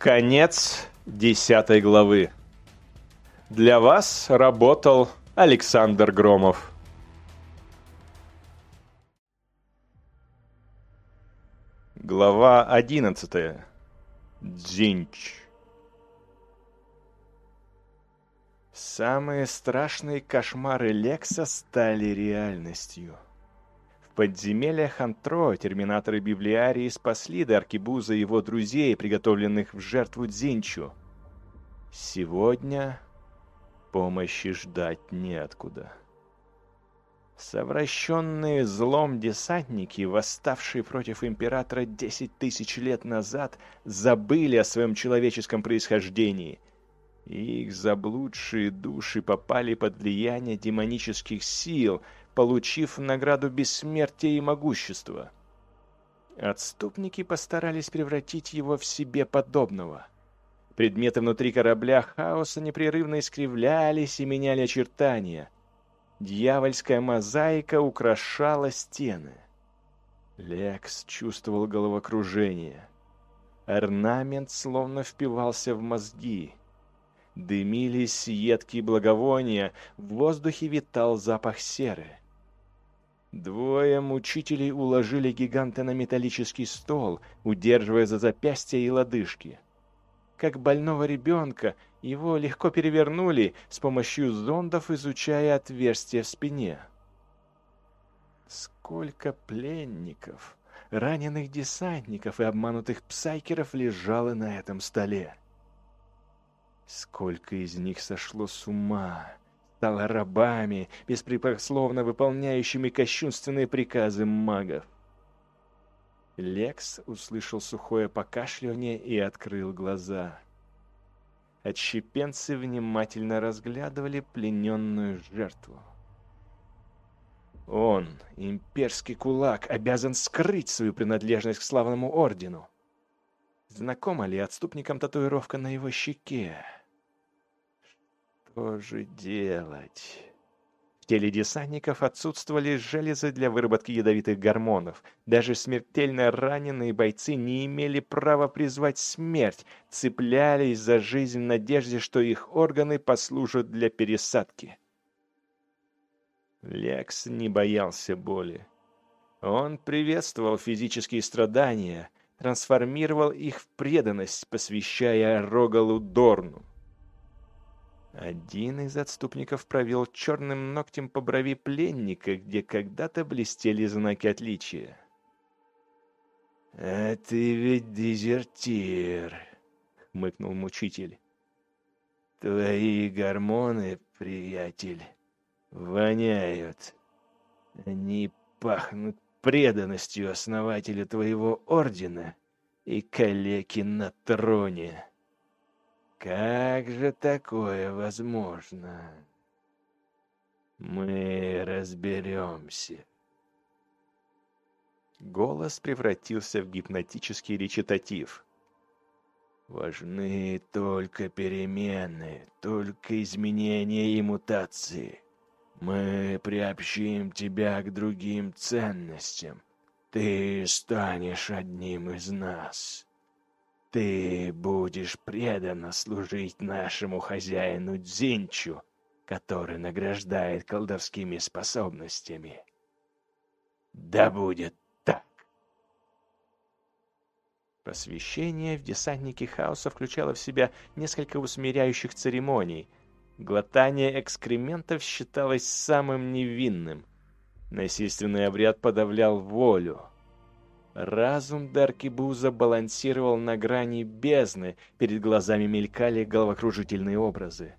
Конец десятой главы. Для вас работал Александр Громов. Глава одиннадцатая. Дзинч. Самые страшные кошмары Лекса стали реальностью. Подземельях Антро терминаторы Библиарии спасли Даркибуза и его друзей, приготовленных в жертву Дзинчу. Сегодня помощи ждать неоткуда. Совращенные злом десантники, восставшие против императора десять тысяч лет назад, забыли о своем человеческом происхождении. Их заблудшие души попали под влияние демонических сил, получив награду бессмертия и могущества. Отступники постарались превратить его в себе подобного. Предметы внутри корабля хаоса непрерывно искривлялись и меняли очертания — Дьявольская мозаика украшала стены. Лекс чувствовал головокружение. Орнамент словно впивался в мозги. Дымились едкие благовония, в воздухе витал запах серы. Двое мучителей уложили гиганта на металлический стол, удерживая за запястья и лодыжки. Как больного ребенка, его легко перевернули с помощью зондов, изучая отверстие в спине. Сколько пленников, раненых десантников и обманутых псайкеров лежало на этом столе. Сколько из них сошло с ума, стало рабами, беспрекословно выполняющими кощунственные приказы магов. Лекс услышал сухое покашливание и открыл глаза. Отщепенцы внимательно разглядывали плененную жертву. Он, имперский кулак, обязан скрыть свою принадлежность к славному ордену. Знакома ли отступникам татуировка на его щеке? Что же делать? теле десантников отсутствовали железы для выработки ядовитых гормонов. Даже смертельно раненые бойцы не имели права призвать смерть, цеплялись за жизнь в надежде, что их органы послужат для пересадки. Лекс не боялся боли. Он приветствовал физические страдания, трансформировал их в преданность, посвящая Рогалу Дорну. Один из отступников провел черным ногтем по брови пленника, где когда-то блестели знаки отличия. «А ты ведь дезертир», — хмыкнул мучитель. «Твои гормоны, приятель, воняют. Они пахнут преданностью основателя твоего ордена и калеки на троне». Как же такое возможно? Мы разберемся. Голос превратился в гипнотический речитатив. Важны только перемены, только изменения и мутации. Мы приобщим тебя к другим ценностям. Ты станешь одним из нас. Ты будешь преданно служить нашему хозяину Дзинчу, который награждает колдовскими способностями. Да будет так. Посвящение в десантники хаоса включало в себя несколько усмиряющих церемоний. Глотание экскрементов считалось самым невинным. Насильственный обряд подавлял волю, Разум Даркибуза балансировал на грани бездны, перед глазами мелькали головокружительные образы.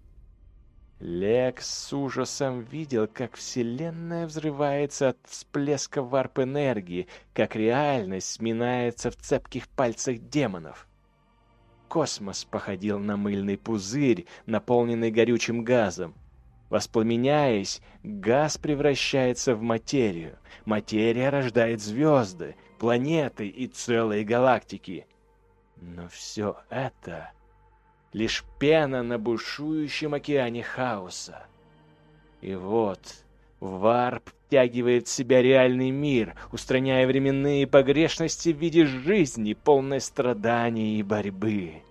Лекс с ужасом видел, как Вселенная взрывается от всплеска варп-энергии, как реальность сминается в цепких пальцах демонов. Космос походил на мыльный пузырь, наполненный горючим газом. Воспламеняясь, газ превращается в материю. Материя рождает звезды, планеты и целые галактики. Но все это лишь пена на бушующем океане хаоса. И вот варп втягивает в себя реальный мир, устраняя временные погрешности в виде жизни, полной страданий и борьбы.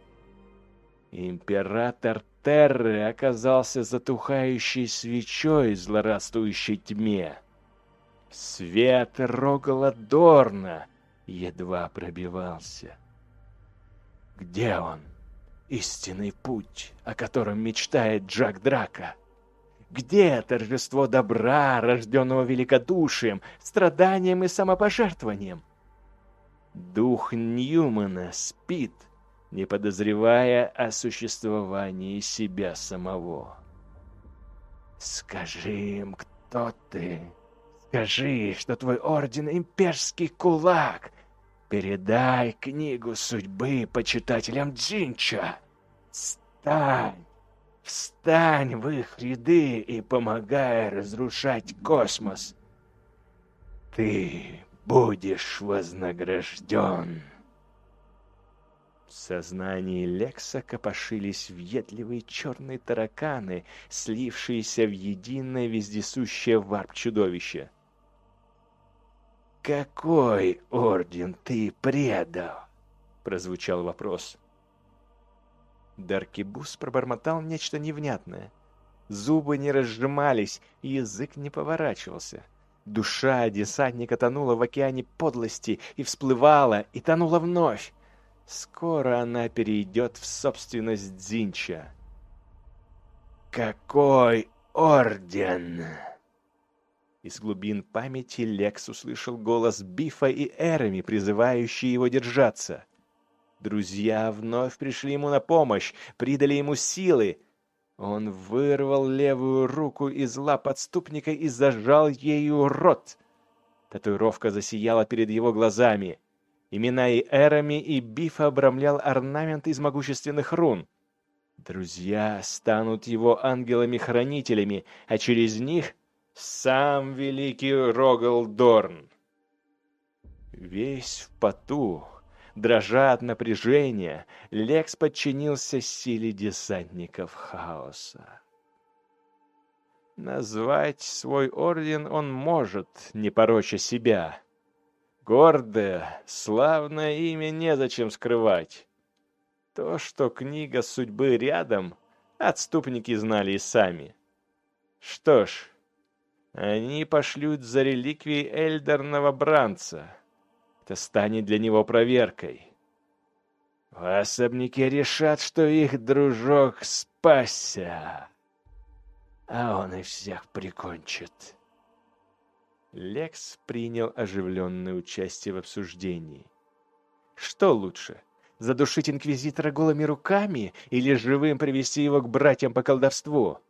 Император Терры оказался затухающей свечой злорадствующей тьме. Свет Рогала Дорна едва пробивался. Где он? Истинный путь, о котором мечтает Джак Драка. Где торжество добра, рожденного великодушием, страданием и самопожертвованием? Дух Ньюмана спит, не подозревая о существовании себя самого. «Скажи им, кто ты. Скажи, что твой орден — имперский кулак. Передай книгу судьбы почитателям Джинча. Встань, встань в их ряды и помогай разрушать космос. Ты будешь вознагражден». В сознании Лекса копошились въедливые черные тараканы, слившиеся в единое вездесущее варп-чудовище. «Какой орден ты предал?» — прозвучал вопрос. Даркибус пробормотал нечто невнятное. Зубы не разжимались, язык не поворачивался. Душа десантника тонула в океане подлости и всплывала, и тонула вновь. Скоро она перейдет в собственность Дзинча. «Какой орден!» Из глубин памяти Лекс услышал голос Бифа и Эрами, призывающие его держаться. Друзья вновь пришли ему на помощь, придали ему силы. Он вырвал левую руку из лап отступника и зажал ею рот. Татуировка засияла перед его глазами — Имена и эрами, и бифа обрамлял орнамент из могущественных рун. Друзья станут его ангелами-хранителями, а через них сам великий Рогал Дорн. Весь в поту, дрожа от напряжения, Лекс подчинился силе десантников хаоса. Назвать свой орден он может, не пороча себя. Гордое, славное имя незачем скрывать. То, что книга судьбы рядом, отступники знали и сами. Что ж, они пошлют за реликвией эльдерного бранца. Это станет для него проверкой. В особняке решат, что их дружок спасся, а он и всех прикончит. Лекс принял оживленное участие в обсуждении. Что лучше, задушить инквизитора голыми руками или живым привести его к братьям по колдовству?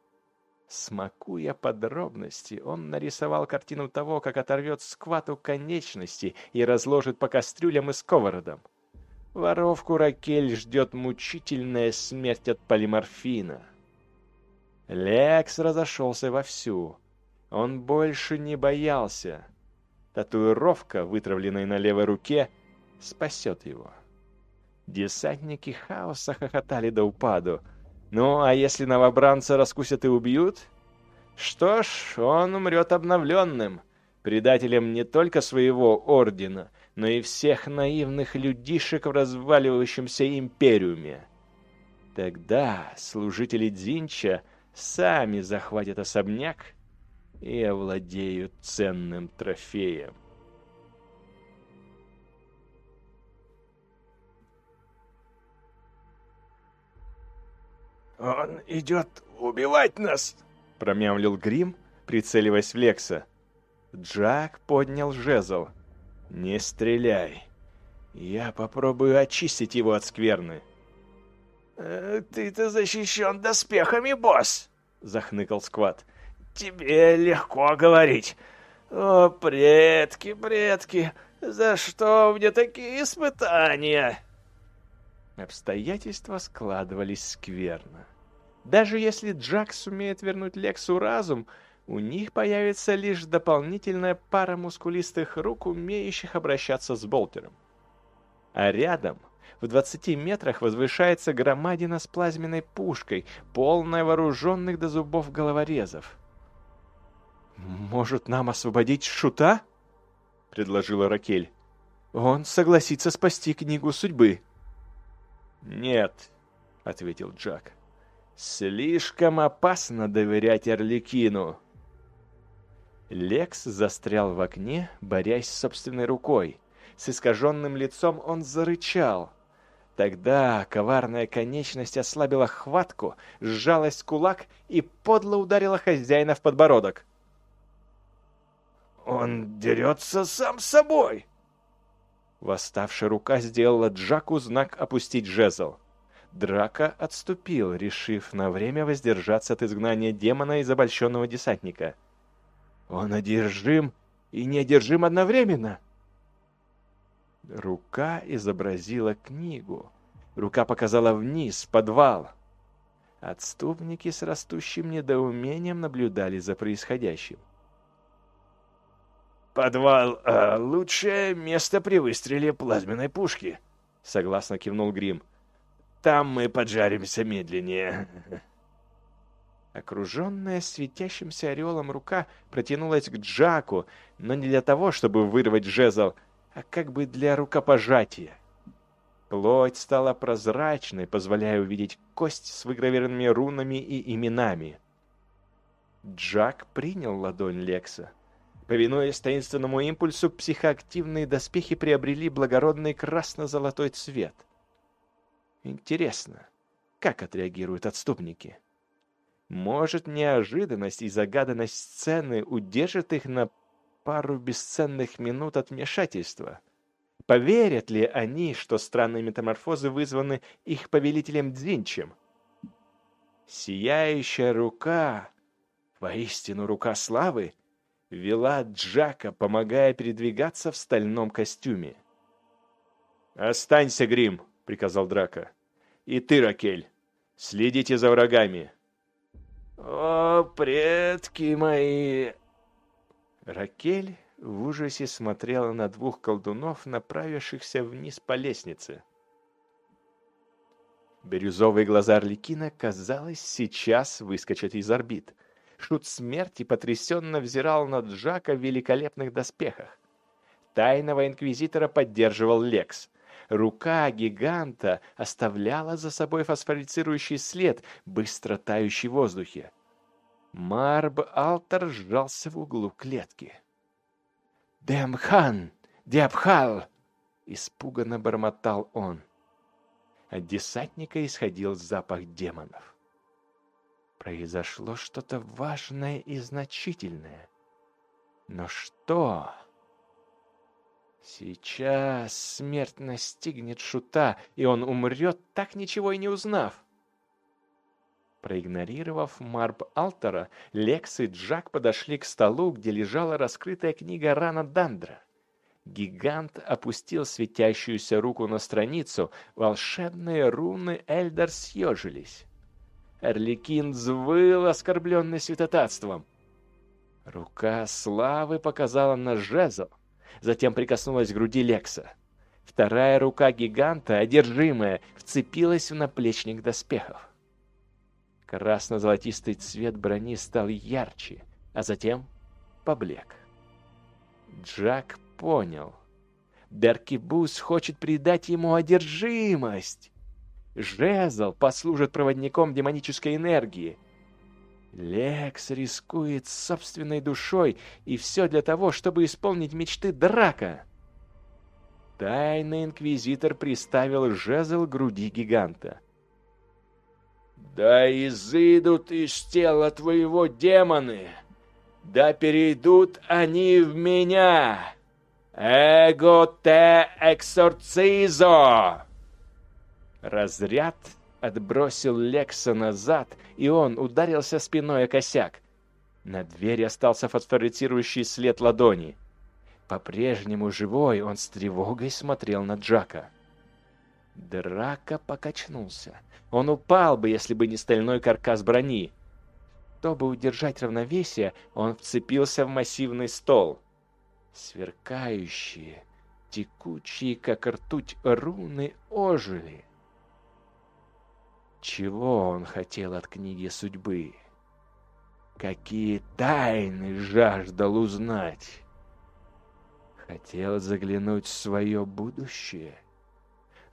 Смакуя подробности, он нарисовал картину того, как оторвет сквату конечности и разложит по кастрюлям и сковородам. Воровку Ракель ждет мучительная смерть от полиморфина. Лекс разошелся вовсю. Он больше не боялся. Татуировка, вытравленная на левой руке, спасет его. Десантники хаоса хохотали до упаду. Ну, а если новобранца раскусят и убьют? Что ж, он умрет обновленным, предателем не только своего ордена, но и всех наивных людишек в разваливающемся империуме. Тогда служители Дзинча сами захватят особняк и овладеют ценным трофеем. «Он идет убивать нас!» — промямлил Грим, прицеливаясь в Лекса. Джак поднял жезл. «Не стреляй. Я попробую очистить его от скверны». «Э, «Ты-то защищен доспехами, босс!» — захныкал Скват тебе легко говорить. О, предки, предки, за что мне такие испытания?» Обстоятельства складывались скверно. Даже если Джак сумеет вернуть Лексу разум, у них появится лишь дополнительная пара мускулистых рук, умеющих обращаться с Болтером. А рядом, в 20 метрах, возвышается громадина с плазменной пушкой, полная вооруженных до зубов головорезов. «Может, нам освободить Шута?» — предложила Ракель. «Он согласится спасти книгу судьбы». «Нет, — ответил Джак. «Слишком опасно доверять Орликину». Лекс застрял в окне, борясь с собственной рукой. С искаженным лицом он зарычал. Тогда коварная конечность ослабила хватку, сжалась кулак и подло ударила хозяина в подбородок. «Он дерется сам собой!» Восставшая рука сделала Джаку знак опустить жезл. Драка отступил, решив на время воздержаться от изгнания демона из обольщенного десантника. «Он одержим и неодержим одновременно!» Рука изобразила книгу. Рука показала вниз, подвал. Отступники с растущим недоумением наблюдали за происходящим. «Подвал э, — лучшее место при выстреле плазменной пушки», — согласно кивнул Грим. «Там мы поджаримся медленнее». Окруженная светящимся ореолом рука протянулась к Джаку, но не для того, чтобы вырвать жезл, а как бы для рукопожатия. Плоть стала прозрачной, позволяя увидеть кость с выгравированными рунами и именами. Джак принял ладонь Лекса. Повинуясь таинственному импульсу, психоактивные доспехи приобрели благородный красно-золотой цвет. Интересно, как отреагируют отступники? Может, неожиданность и загаданность сцены удержат их на пару бесценных минут от вмешательства? Поверят ли они, что странные метаморфозы вызваны их повелителем Дзинчем? Сияющая рука, воистину рука славы, вела Джака, помогая передвигаться в стальном костюме. «Останься, Грим!» — приказал Драка. «И ты, Ракель, следите за врагами!» «О, предки мои!» Ракель в ужасе смотрела на двух колдунов, направившихся вниз по лестнице. Бирюзовые глаза Орликина, казалось, сейчас выскочат из орбит. Шут смерти потрясенно взирал на Джака в великолепных доспехах. Тайного инквизитора поддерживал Лекс. Рука гиганта оставляла за собой фосфорицирующий след, быстро тающий в воздухе. Марб Алтер сжался в углу клетки. «Демхан! Диабхал!» — испуганно бормотал он. От десантника исходил запах демонов. Произошло что-то важное и значительное. Но что? Сейчас смерть настигнет Шута, и он умрет, так ничего и не узнав. Проигнорировав Марб Алтера, Лекс и Джак подошли к столу, где лежала раскрытая книга Рана Дандра. Гигант опустил светящуюся руку на страницу, волшебные руны Эльдар съежились. Эрликин взвыл, оскорбленный святотатством. Рука славы показала на жезл, затем прикоснулась к груди Лекса. Вторая рука гиганта, одержимая, вцепилась в наплечник доспехов. Красно-золотистый цвет брони стал ярче, а затем поблек. Джак понял. Даркибус хочет придать ему одержимость. Жезл послужит проводником демонической энергии. Лекс рискует собственной душой, и все для того, чтобы исполнить мечты Драка. Тайный инквизитор приставил жезл к груди гиганта. «Да изыдут из тела твоего демоны! Да перейдут они в меня! Эго те эксорцизо!» Разряд отбросил Лекса назад, и он ударился спиной о косяк. На двери остался фосфорицирующий след ладони. По-прежнему живой, он с тревогой смотрел на Джака. Драка покачнулся. Он упал бы, если бы не стальной каркас брони. Чтобы удержать равновесие, он вцепился в массивный стол. Сверкающие, текучие, как ртуть, руны ожили. Чего он хотел от книги судьбы? Какие тайны жаждал узнать? Хотел заглянуть в свое будущее?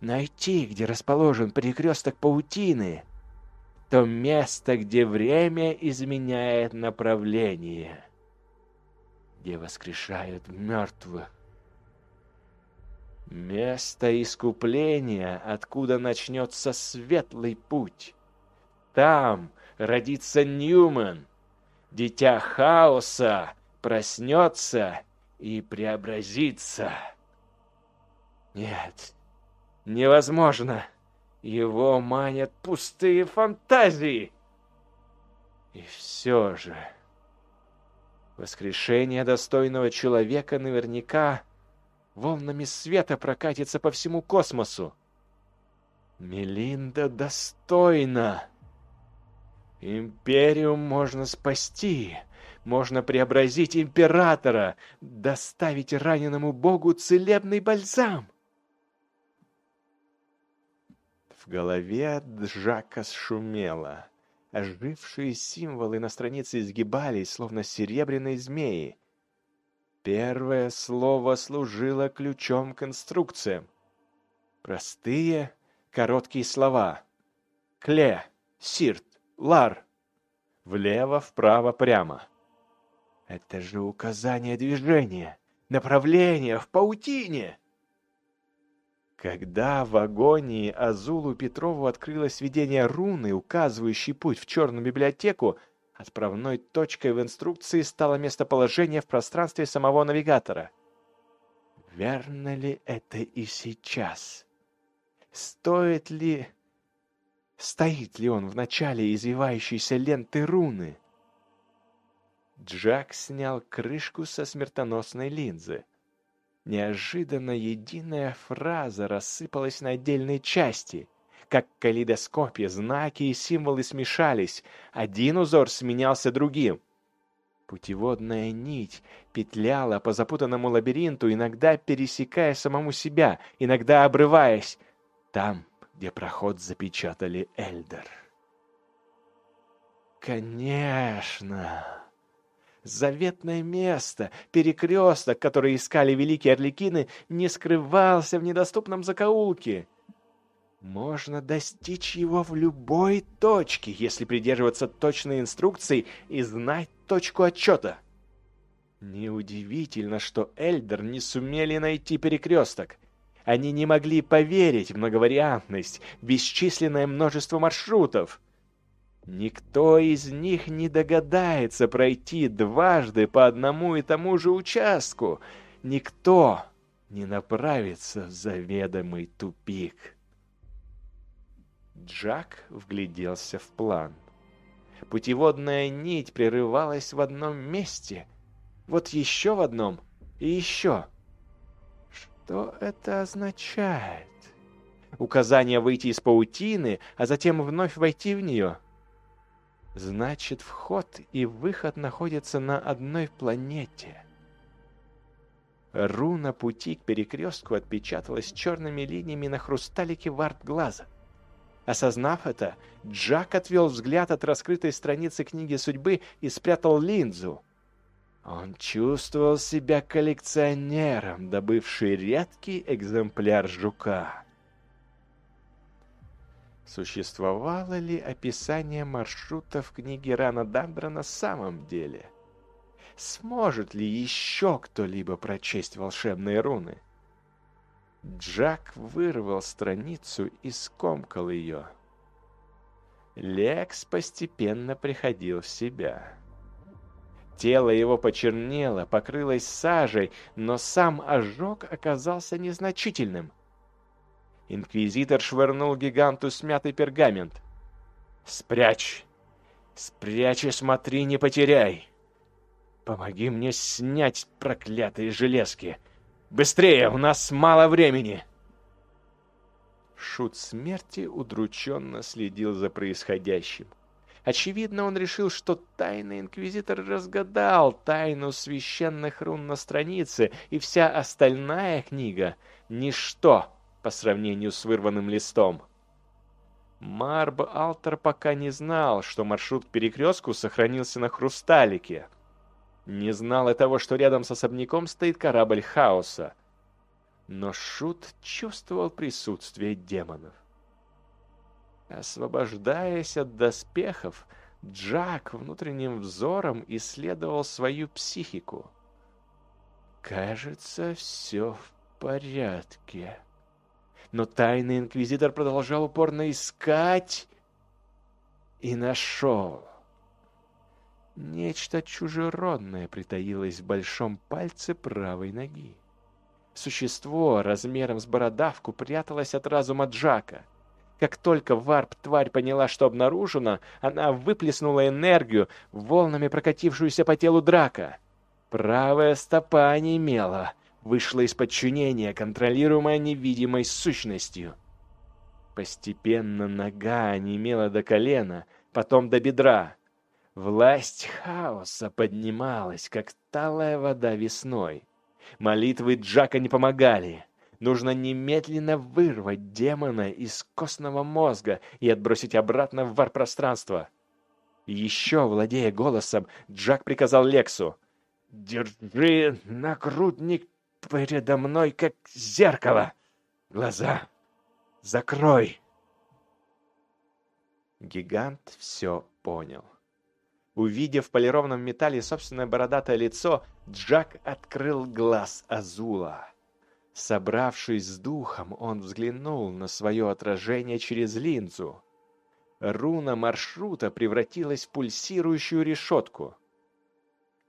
найти, где расположен перекресток паутины, то место, где время изменяет направление, где воскрешают мертвых. Место искупления, откуда начнется светлый путь. Там родится Ньюман, дитя хаоса, проснется и преобразится. Нет, невозможно. Его манят пустые фантазии. И все же... Воскрешение достойного человека наверняка волнами света прокатится по всему космосу. Мелинда достойна. Империум можно спасти, можно преобразить императора, доставить раненому богу целебный бальзам. В голове Джака шумело. Ожившие символы на странице изгибались, словно серебряные змеи. Первое слово служило ключом к инструкциям. Простые, короткие слова. Кле, сирт, лар. Влево, вправо, прямо. Это же указание движения, направления в паутине. Когда в агонии Азулу Петрову открылось видение руны, указывающей путь в черную библиотеку, отправной точкой в инструкции стало местоположение в пространстве самого навигатора. Верно ли это и сейчас? Стоит ли... Стоит ли он в начале извивающейся ленты руны? Джак снял крышку со смертоносной линзы. Неожиданно единая фраза рассыпалась на отдельные части. Как калейдоскопе знаки и символы смешались, один узор сменялся другим. Путеводная нить петляла по запутанному лабиринту, иногда пересекая самому себя, иногда обрываясь, там, где проход запечатали Эльдер. «Конечно!» Заветное место, перекресток, который искали великие орликины, не скрывался в недоступном закоулке. Можно достичь его в любой точке, если придерживаться точной инструкции и знать точку отчета. Неудивительно, что Эльдер не сумели найти перекресток. Они не могли поверить в многовариантность, бесчисленное множество маршрутов. Никто из них не догадается пройти дважды по одному и тому же участку. Никто не направится в заведомый тупик. Джак вгляделся в план. Путеводная нить прерывалась в одном месте, вот еще в одном и еще. Что это означает? Указание выйти из паутины, а затем вновь войти в нее — Значит, вход и выход находятся на одной планете. Руна пути к перекрестку отпечаталась черными линиями на хрусталике варт глаза. Осознав это, Джак отвел взгляд от раскрытой страницы книги судьбы и спрятал линзу. Он чувствовал себя коллекционером, добывший редкий экземпляр жука. Существовало ли описание маршрута в книге Рана Дамбра на самом деле? Сможет ли еще кто-либо прочесть волшебные руны? Джак вырвал страницу и скомкал ее. Лекс постепенно приходил в себя. Тело его почернело, покрылось сажей, но сам ожог оказался незначительным. Инквизитор швырнул гиганту смятый пергамент. «Спрячь! Спрячь и смотри, не потеряй! Помоги мне снять проклятые железки! Быстрее, у нас мало времени!» Шут смерти удрученно следил за происходящим. Очевидно, он решил, что тайный инквизитор разгадал тайну священных рун на странице, и вся остальная книга — ничто по сравнению с вырванным листом. Марб Алтер пока не знал, что маршрут к перекрестку сохранился на Хрусталике. Не знал и того, что рядом с особняком стоит корабль Хаоса. Но Шут чувствовал присутствие демонов. Освобождаясь от доспехов, Джак внутренним взором исследовал свою психику. Кажется, все в порядке. Но тайный инквизитор продолжал упорно искать и нашел. Нечто чужеродное притаилось в большом пальце правой ноги. Существо размером с бородавку пряталось от разума Джака. Как только варп-тварь поняла, что обнаружено, она выплеснула энергию, волнами прокатившуюся по телу Драка. Правая стопа онемела, вышла из подчинения, контролируемая невидимой сущностью. Постепенно нога онемела до колена, потом до бедра. Власть хаоса поднималась, как талая вода весной. Молитвы Джака не помогали. Нужно немедленно вырвать демона из костного мозга и отбросить обратно в вар-пространство. Еще, владея голосом, Джак приказал Лексу. «Держи нагрудник передо мной, как зеркало. Глаза закрой». Гигант все понял. Увидев в полированном металле собственное бородатое лицо, Джак открыл глаз Азула. Собравшись с духом, он взглянул на свое отражение через линзу. Руна маршрута превратилась в пульсирующую решетку.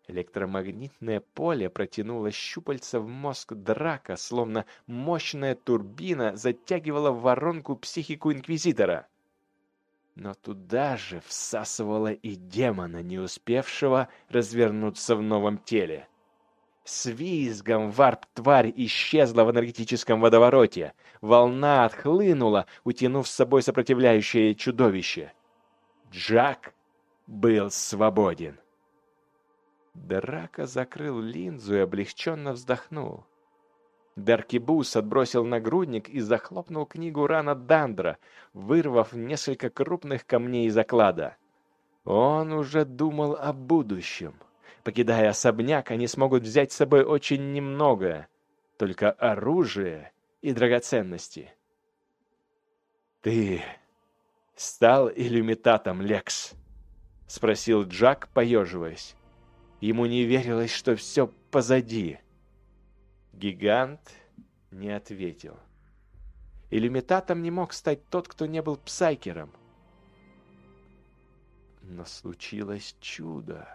Электромагнитное поле протянуло щупальца в мозг Драка, словно мощная турбина затягивала в воронку психику Инквизитора но туда же всасывала и демона, не успевшего развернуться в новом теле. С визгом варп-тварь исчезла в энергетическом водовороте. Волна отхлынула, утянув с собой сопротивляющее чудовище. Джак был свободен. Драка закрыл линзу и облегченно вздохнул. Даркибус отбросил нагрудник и захлопнул книгу рана Дандра, вырвав несколько крупных камней из оклада. Он уже думал о будущем. Покидая особняк, они смогут взять с собой очень немного, только оружие и драгоценности. «Ты стал иллюмитатом, Лекс?» — спросил Джак, поеживаясь. Ему не верилось, что все позади. Гигант не ответил. Иллюмитатом не мог стать тот, кто не был псайкером. Но случилось чудо.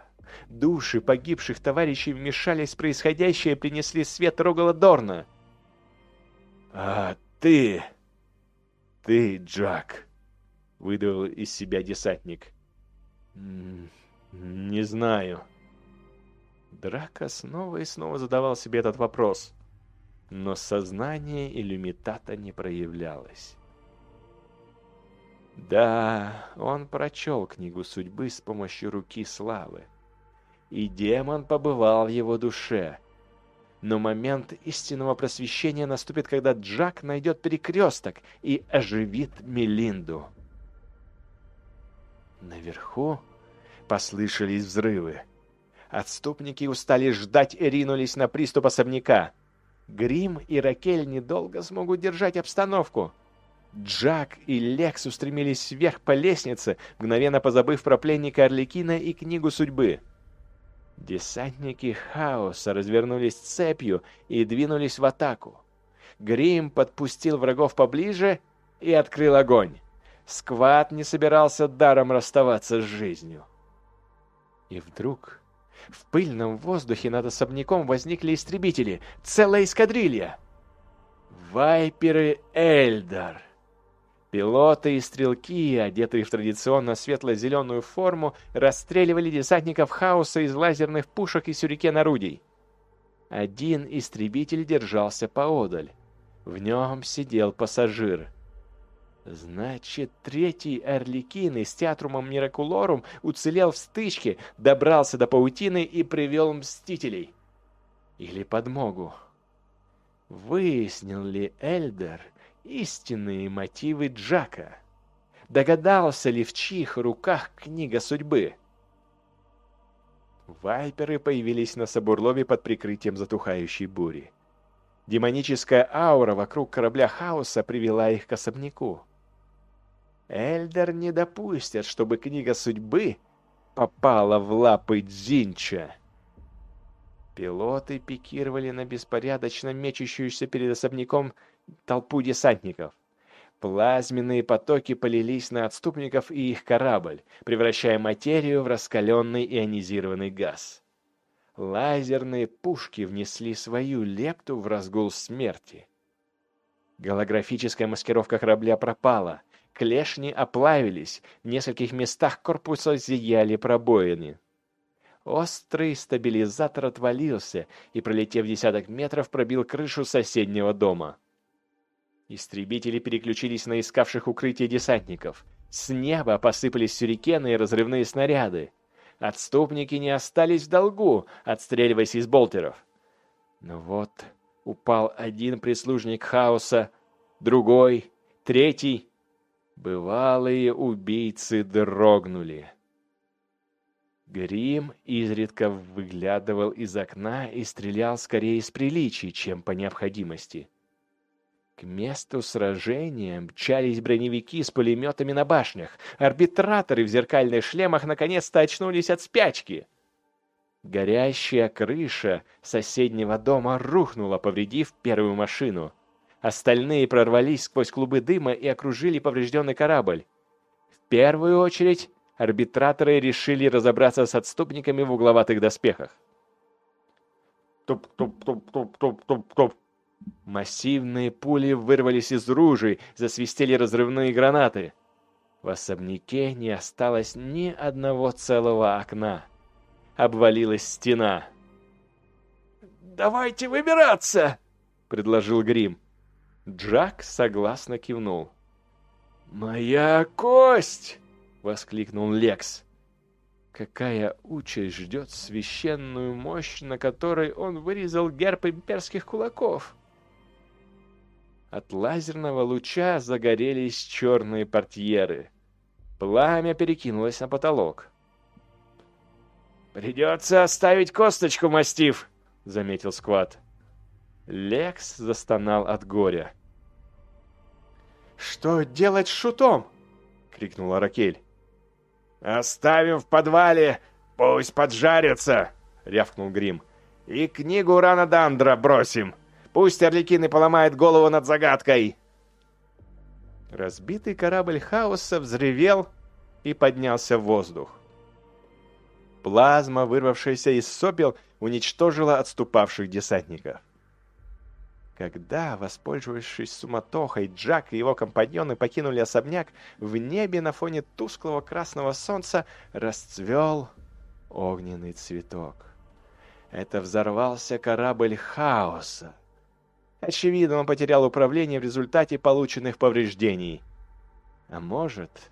Души погибших товарищей вмешались в происходящее и принесли свет Рогала Дорна. «А ты... ты, Джак!» — выдавил из себя десантник. «Не знаю». Драка снова и снова задавал себе этот вопрос, но сознание иллюмитата не проявлялось. Да, он прочел книгу судьбы с помощью руки славы, и демон побывал в его душе. Но момент истинного просвещения наступит, когда Джак найдет перекресток и оживит Мелинду. Наверху послышались взрывы. Отступники устали ждать и ринулись на приступ особняка. Грим и Ракель недолго смогут держать обстановку. Джак и Лекс устремились вверх по лестнице, мгновенно позабыв про пленника Орликина и книгу судьбы. Десантники хаоса развернулись цепью и двинулись в атаку. Грим подпустил врагов поближе и открыл огонь. Скват не собирался даром расставаться с жизнью. И вдруг в пыльном воздухе над особняком возникли истребители, целая эскадрилья. Вайперы Эльдар. Пилоты и стрелки, одетые в традиционно светло-зеленую форму, расстреливали десантников хаоса из лазерных пушек и сюрикен орудий. Один истребитель держался поодаль. В нем сидел пассажир — Значит, третий Орликин из Театрумом Миракулорум уцелел в стычке, добрался до паутины и привел Мстителей. Или подмогу. Выяснил ли Эльдер истинные мотивы Джака? Догадался ли, в чьих руках книга судьбы? Вайперы появились на Сабурлове под прикрытием затухающей бури. Демоническая аура вокруг корабля хаоса привела их к особняку. Эльдер не допустят, чтобы книга судьбы попала в лапы Дзинча. Пилоты пикировали на беспорядочно мечущуюся перед особняком толпу десантников. Плазменные потоки полились на отступников и их корабль, превращая материю в раскаленный ионизированный газ. Лазерные пушки внесли свою лепту в разгул смерти. Голографическая маскировка корабля пропала, клешни оплавились, в нескольких местах корпуса зияли пробоины. Острый стабилизатор отвалился и, пролетев десяток метров, пробил крышу соседнего дома. Истребители переключились на искавших укрытие десантников. С неба посыпались сюрикены и разрывные снаряды. Отступники не остались в долгу, отстреливаясь из болтеров. Но вот упал один прислужник хаоса, другой, третий. Бывалые убийцы дрогнули. Грим изредка выглядывал из окна и стрелял скорее из приличий, чем по необходимости. К месту сражения мчались броневики с пулеметами на башнях. Арбитраторы в зеркальных шлемах наконец-то очнулись от спячки. Горящая крыша соседнего дома рухнула, повредив первую машину. Остальные прорвались сквозь клубы дыма и окружили поврежденный корабль. В первую очередь арбитраторы решили разобраться с отступниками в угловатых доспехах. Туп-туп-туп-туп-туп-туп-туп. Массивные пули вырвались из ружей, засвистели разрывные гранаты. В особняке не осталось ни одного целого окна. Обвалилась стена. «Давайте выбираться!» — предложил Грим. Джак согласно кивнул. «Моя кость!» — воскликнул Лекс. Какая участь ждет священную мощь, на которой он вырезал герб имперских кулаков? От лазерного луча загорелись черные портьеры. Пламя перекинулось на потолок. «Придется оставить косточку, мастив», — заметил Скват. Лекс застонал от горя. «Что делать с шутом?» — крикнула Ракель. «Оставим в подвале, пусть поджарится!» — рявкнул Грим. «И книгу Рана Дандра бросим!» Пусть Орликин и поломает голову над загадкой!» Разбитый корабль хаоса взревел и поднялся в воздух. Плазма, вырвавшаяся из сопел, уничтожила отступавших десантников. Когда, воспользовавшись суматохой, Джак и его компаньоны покинули особняк, в небе на фоне тусклого красного солнца расцвел огненный цветок. Это взорвался корабль хаоса. Очевидно, он потерял управление в результате полученных повреждений. А может,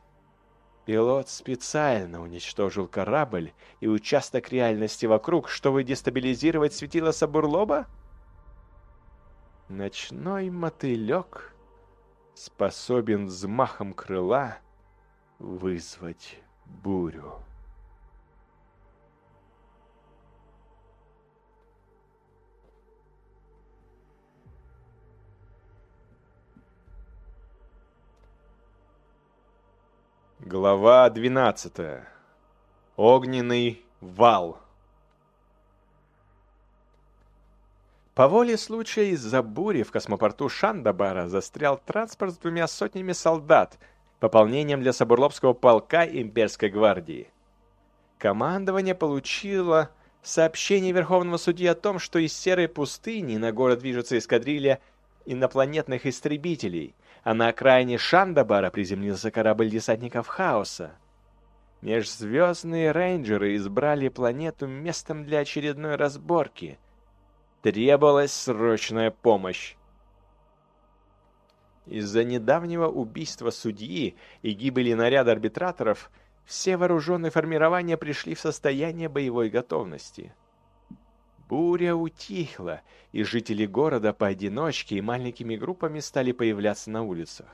пилот специально уничтожил корабль и участок реальности вокруг, чтобы дестабилизировать светило Сабурлоба? Ночной мотылек способен взмахом крыла вызвать бурю. Глава 12. Огненный вал. По воле случая из-за бури в космопорту Шандабара застрял транспорт с двумя сотнями солдат, пополнением для Сабурловского полка имперской гвардии. Командование получило сообщение Верховного Судьи о том, что из серой пустыни на город движется эскадрилья инопланетных истребителей, а на окраине Шандабара приземлился корабль десантников Хаоса. Межзвездные рейнджеры избрали планету местом для очередной разборки. Требовалась срочная помощь. Из-за недавнего убийства судьи и гибели наряда арбитраторов все вооруженные формирования пришли в состояние боевой готовности. Буря утихла, и жители города поодиночке и маленькими группами стали появляться на улицах.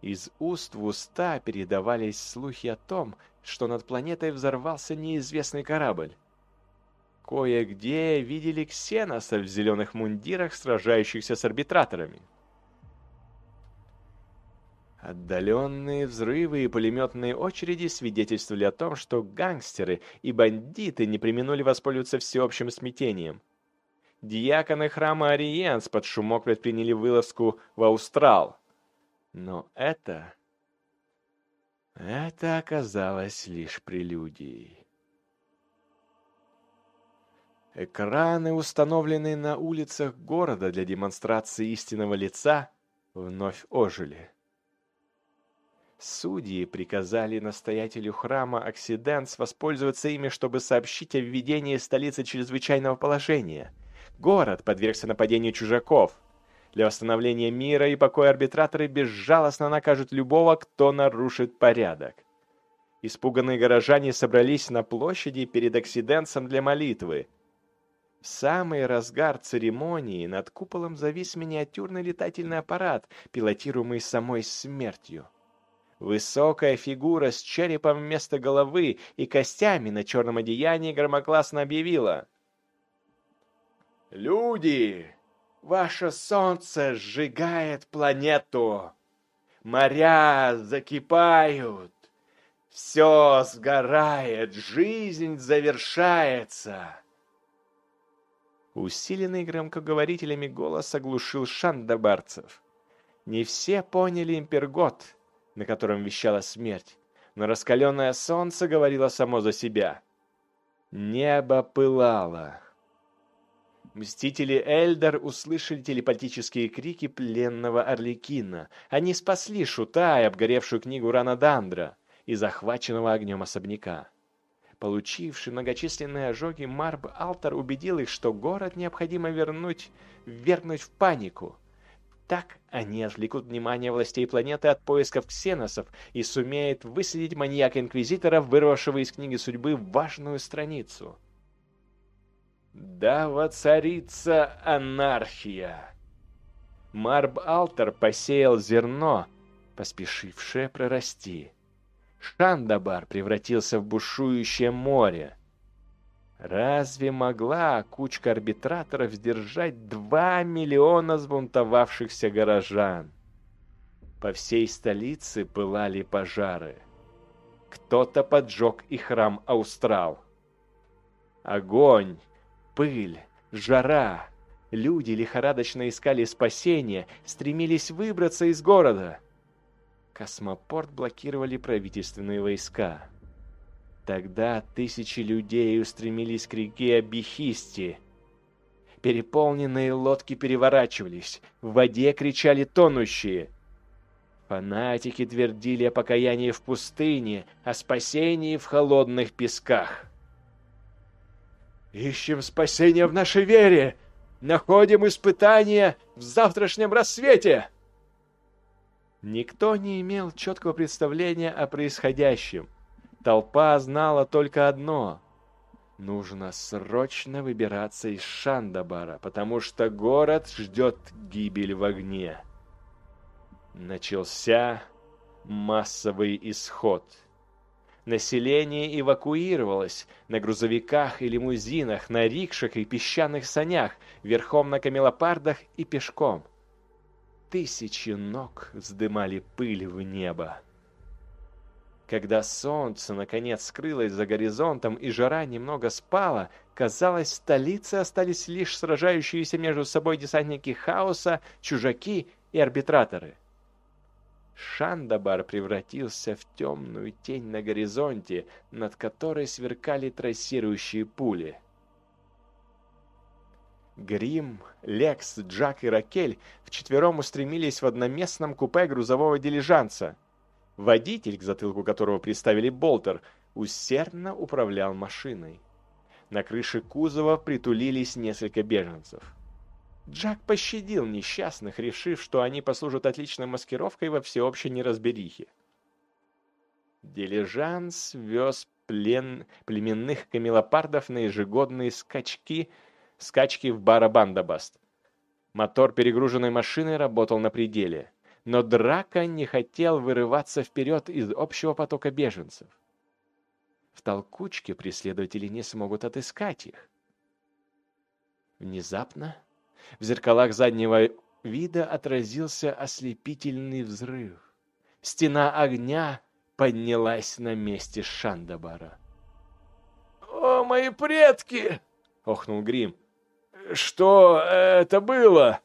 Из уст в уста передавались слухи о том, что над планетой взорвался неизвестный корабль. Кое-где видели ксеносов в зеленых мундирах, сражающихся с арбитраторами. Отдаленные взрывы и пулеметные очереди свидетельствовали о том, что гангстеры и бандиты не применули воспользоваться всеобщим смятением. Диаконы храма Ориенс под шумок предприняли вылазку в Аустрал. Но это... Это оказалось лишь прелюдией. Экраны, установленные на улицах города для демонстрации истинного лица, вновь ожили. Судьи приказали настоятелю храма Оксиденс воспользоваться ими, чтобы сообщить о введении столицы чрезвычайного положения. Город подвергся нападению чужаков. Для восстановления мира и покоя арбитраторы безжалостно накажут любого, кто нарушит порядок. Испуганные горожане собрались на площади перед Оксиденсом для молитвы. В самый разгар церемонии над куполом завис миниатюрный летательный аппарат, пилотируемый самой смертью. Высокая фигура с черепом вместо головы и костями на черном одеянии громогласно объявила. «Люди, ваше солнце сжигает планету! Моря закипают! Все сгорает, жизнь завершается!» Усиленный громкоговорителями голос оглушил шандабарцев. Не все поняли импергот — на котором вещала смерть, но раскаленное солнце говорило само за себя. Небо пылало. Мстители Эльдар услышали телепатические крики пленного Орликина. Они спасли Шута и обгоревшую книгу Рана Дандра и захваченного огнем особняка. Получивший многочисленные ожоги, Марб Алтар убедил их, что город необходимо вернуть, ввергнуть в панику – так они отвлекут внимание властей планеты от поисков ксеносов и сумеют высадить маньяка-инквизитора, вырвавшего из книги судьбы важную страницу. Да воцарится анархия! Марб Алтер посеял зерно, поспешившее прорасти. Шандабар превратился в бушующее море. Разве могла кучка арбитраторов сдержать два миллиона взбунтовавшихся горожан? По всей столице пылали пожары. Кто-то поджег и храм Аустрал. Огонь, пыль, жара. Люди лихорадочно искали спасения, стремились выбраться из города. Космопорт блокировали правительственные войска. Тогда тысячи людей устремились к реке Абихисти. Переполненные лодки переворачивались, в воде кричали тонущие. Фанатики твердили о покаянии в пустыне, о спасении в холодных песках. «Ищем спасение в нашей вере! Находим испытание в завтрашнем рассвете!» Никто не имел четкого представления о происходящем. Толпа знала только одно. Нужно срочно выбираться из Шандабара, потому что город ждет гибель в огне. Начался массовый исход. Население эвакуировалось на грузовиках и лимузинах, на рикшах и песчаных санях, верхом на камелопардах и пешком. Тысячи ног вздымали пыль в небо. Когда солнце наконец скрылось за горизонтом и жара немного спала, казалось, в столице остались лишь сражающиеся между собой десантники хаоса, чужаки и арбитраторы. Шандабар превратился в темную тень на горизонте, над которой сверкали трассирующие пули. Грим, Лекс, Джак и Ракель вчетвером устремились в одноместном купе грузового дилижанса — Водитель, к затылку которого приставили болтер, усердно управлял машиной. На крыше кузова притулились несколько беженцев. Джак пощадил несчастных, решив, что они послужат отличной маскировкой во всеобщей неразберихе. Дилижанс вез плен племенных камелопардов на ежегодные скачки, скачки в Барабандабаст. Мотор перегруженной машины работал на пределе но Драка не хотел вырываться вперед из общего потока беженцев. В толкучке преследователи не смогут отыскать их. Внезапно в зеркалах заднего вида отразился ослепительный взрыв. Стена огня поднялась на месте Шандабара. «О, мои предки!» — охнул Грим. «Что это было?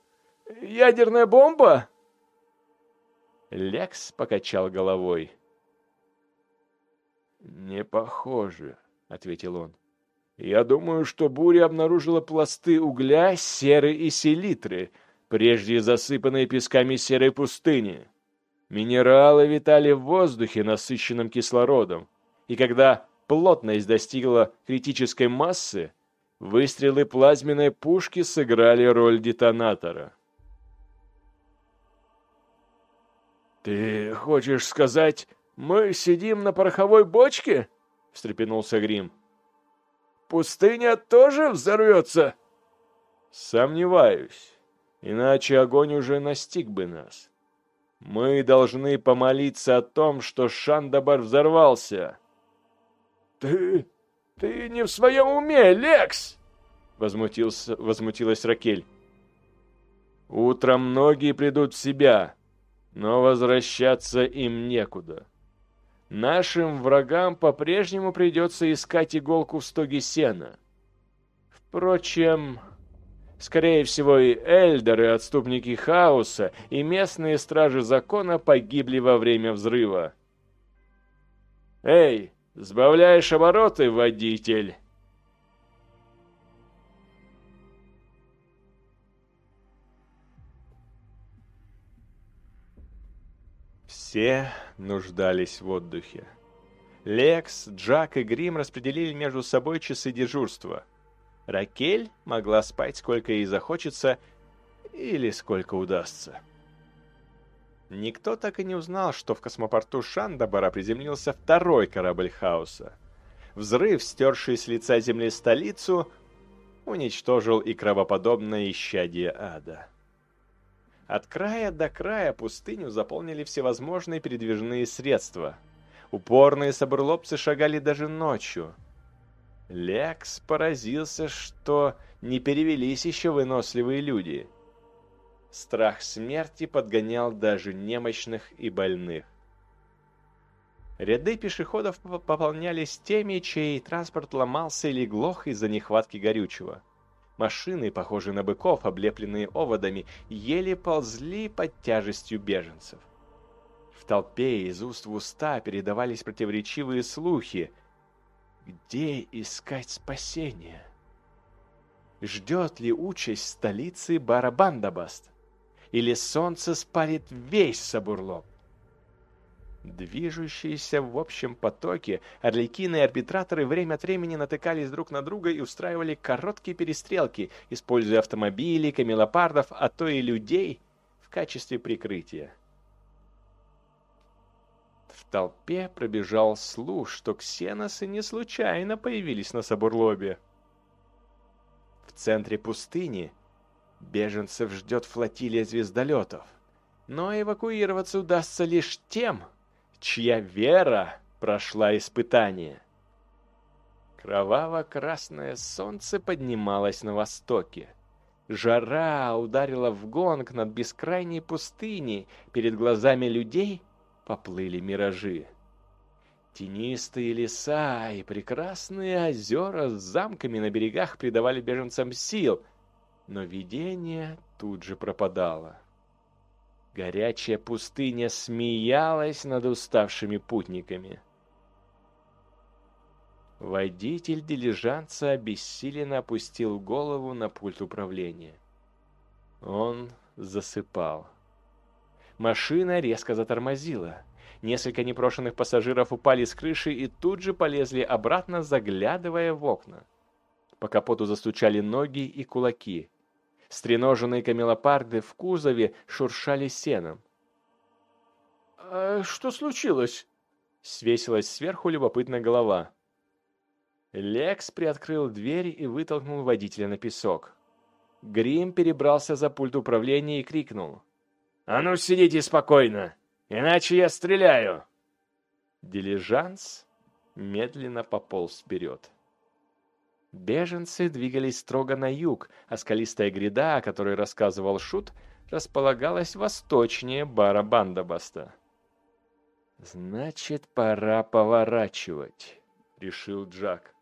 Ядерная бомба?» Лекс покачал головой. «Не похоже», — ответил он. «Я думаю, что буря обнаружила пласты угля, серы и селитры, прежде засыпанные песками серой пустыни. Минералы витали в воздухе, насыщенном кислородом, и когда плотность достигла критической массы, выстрелы плазменной пушки сыграли роль детонатора. «Ты хочешь сказать, мы сидим на пороховой бочке?» — встрепенулся Грим. «Пустыня тоже взорвется?» «Сомневаюсь, иначе огонь уже настиг бы нас. Мы должны помолиться о том, что Шандабар взорвался». «Ты... ты не в своем уме, Лекс!» — возмутился, возмутилась Ракель. «Утром многие придут в себя, но возвращаться им некуда. Нашим врагам по-прежнему придется искать иголку в стоге сена. Впрочем, скорее всего и эльдеры, отступники хаоса и местные стражи закона погибли во время взрыва. «Эй, сбавляешь обороты, водитель!» Все нуждались в отдыхе. Лекс, Джак и Грим распределили между собой часы дежурства. Ракель могла спать сколько ей захочется или сколько удастся. Никто так и не узнал, что в космопорту Шандабара приземлился второй корабль Хаоса. Взрыв, стерший с лица Земли столицу, уничтожил и кровоподобное исчадие ада. От края до края пустыню заполнили всевозможные передвижные средства. Упорные соборлопцы шагали даже ночью. Лекс поразился, что не перевелись еще выносливые люди. Страх смерти подгонял даже немощных и больных. Ряды пешеходов пополнялись теми, чей транспорт ломался или глох из-за нехватки горючего. Машины, похожие на быков, облепленные оводами, еле ползли под тяжестью беженцев. В толпе из уст в уста передавались противоречивые слухи. Где искать спасение? Ждет ли участь столицы Барабандабаст? Или солнце спалит весь Сабурлоп? Движущиеся в общем потоке, орликины и арбитраторы время от времени натыкались друг на друга и устраивали короткие перестрелки, используя автомобили, камелопардов, а то и людей в качестве прикрытия. В толпе пробежал слух, что ксеносы не случайно появились на Сабурлобе. В центре пустыни беженцев ждет флотилия звездолетов, но эвакуироваться удастся лишь тем, чья вера прошла испытание. Кроваво-красное солнце поднималось на востоке. Жара ударила в гонг над бескрайней пустыней, перед глазами людей поплыли миражи. Тенистые леса и прекрасные озера с замками на берегах придавали беженцам сил, но видение тут же пропадало. Горячая пустыня смеялась над уставшими путниками. Водитель дилижанца обессиленно опустил голову на пульт управления. Он засыпал. Машина резко затормозила. Несколько непрошенных пассажиров упали с крыши и тут же полезли обратно, заглядывая в окна. По капоту застучали ноги и кулаки. Стреноженные камелопарды в кузове шуршали сеном. «А что случилось?» Свесилась сверху любопытная голова. Лекс приоткрыл дверь и вытолкнул водителя на песок. Грим перебрался за пульт управления и крикнул. «А ну сидите спокойно, иначе я стреляю!» Дилижанс медленно пополз вперед. Беженцы двигались строго на юг, а скалистая гряда, о которой рассказывал Шут, располагалась восточнее бара Бандабаста. «Значит, пора поворачивать», — решил Джак.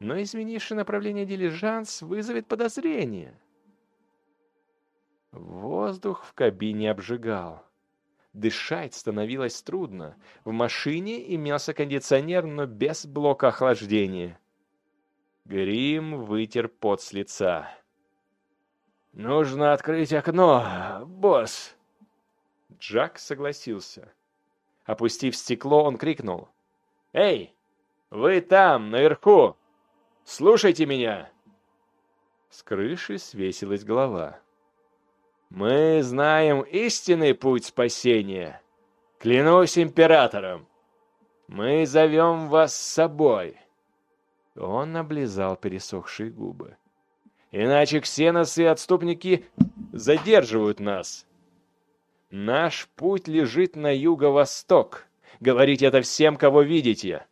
Но изменивший направление дилижанс вызовет подозрение. Воздух в кабине обжигал. Дышать становилось трудно. В машине имелся кондиционер, но без блока охлаждения. Грим вытер пот с лица. «Нужно открыть окно, босс!» Джак согласился. Опустив стекло, он крикнул. «Эй, вы там, наверху! Слушайте меня!» С крыши свесилась голова. «Мы знаем истинный путь спасения. Клянусь императором. Мы зовем вас с собой». Он облизал пересохшие губы. «Иначе ксеносы и отступники задерживают нас. Наш путь лежит на юго-восток. Говорите это всем, кого видите.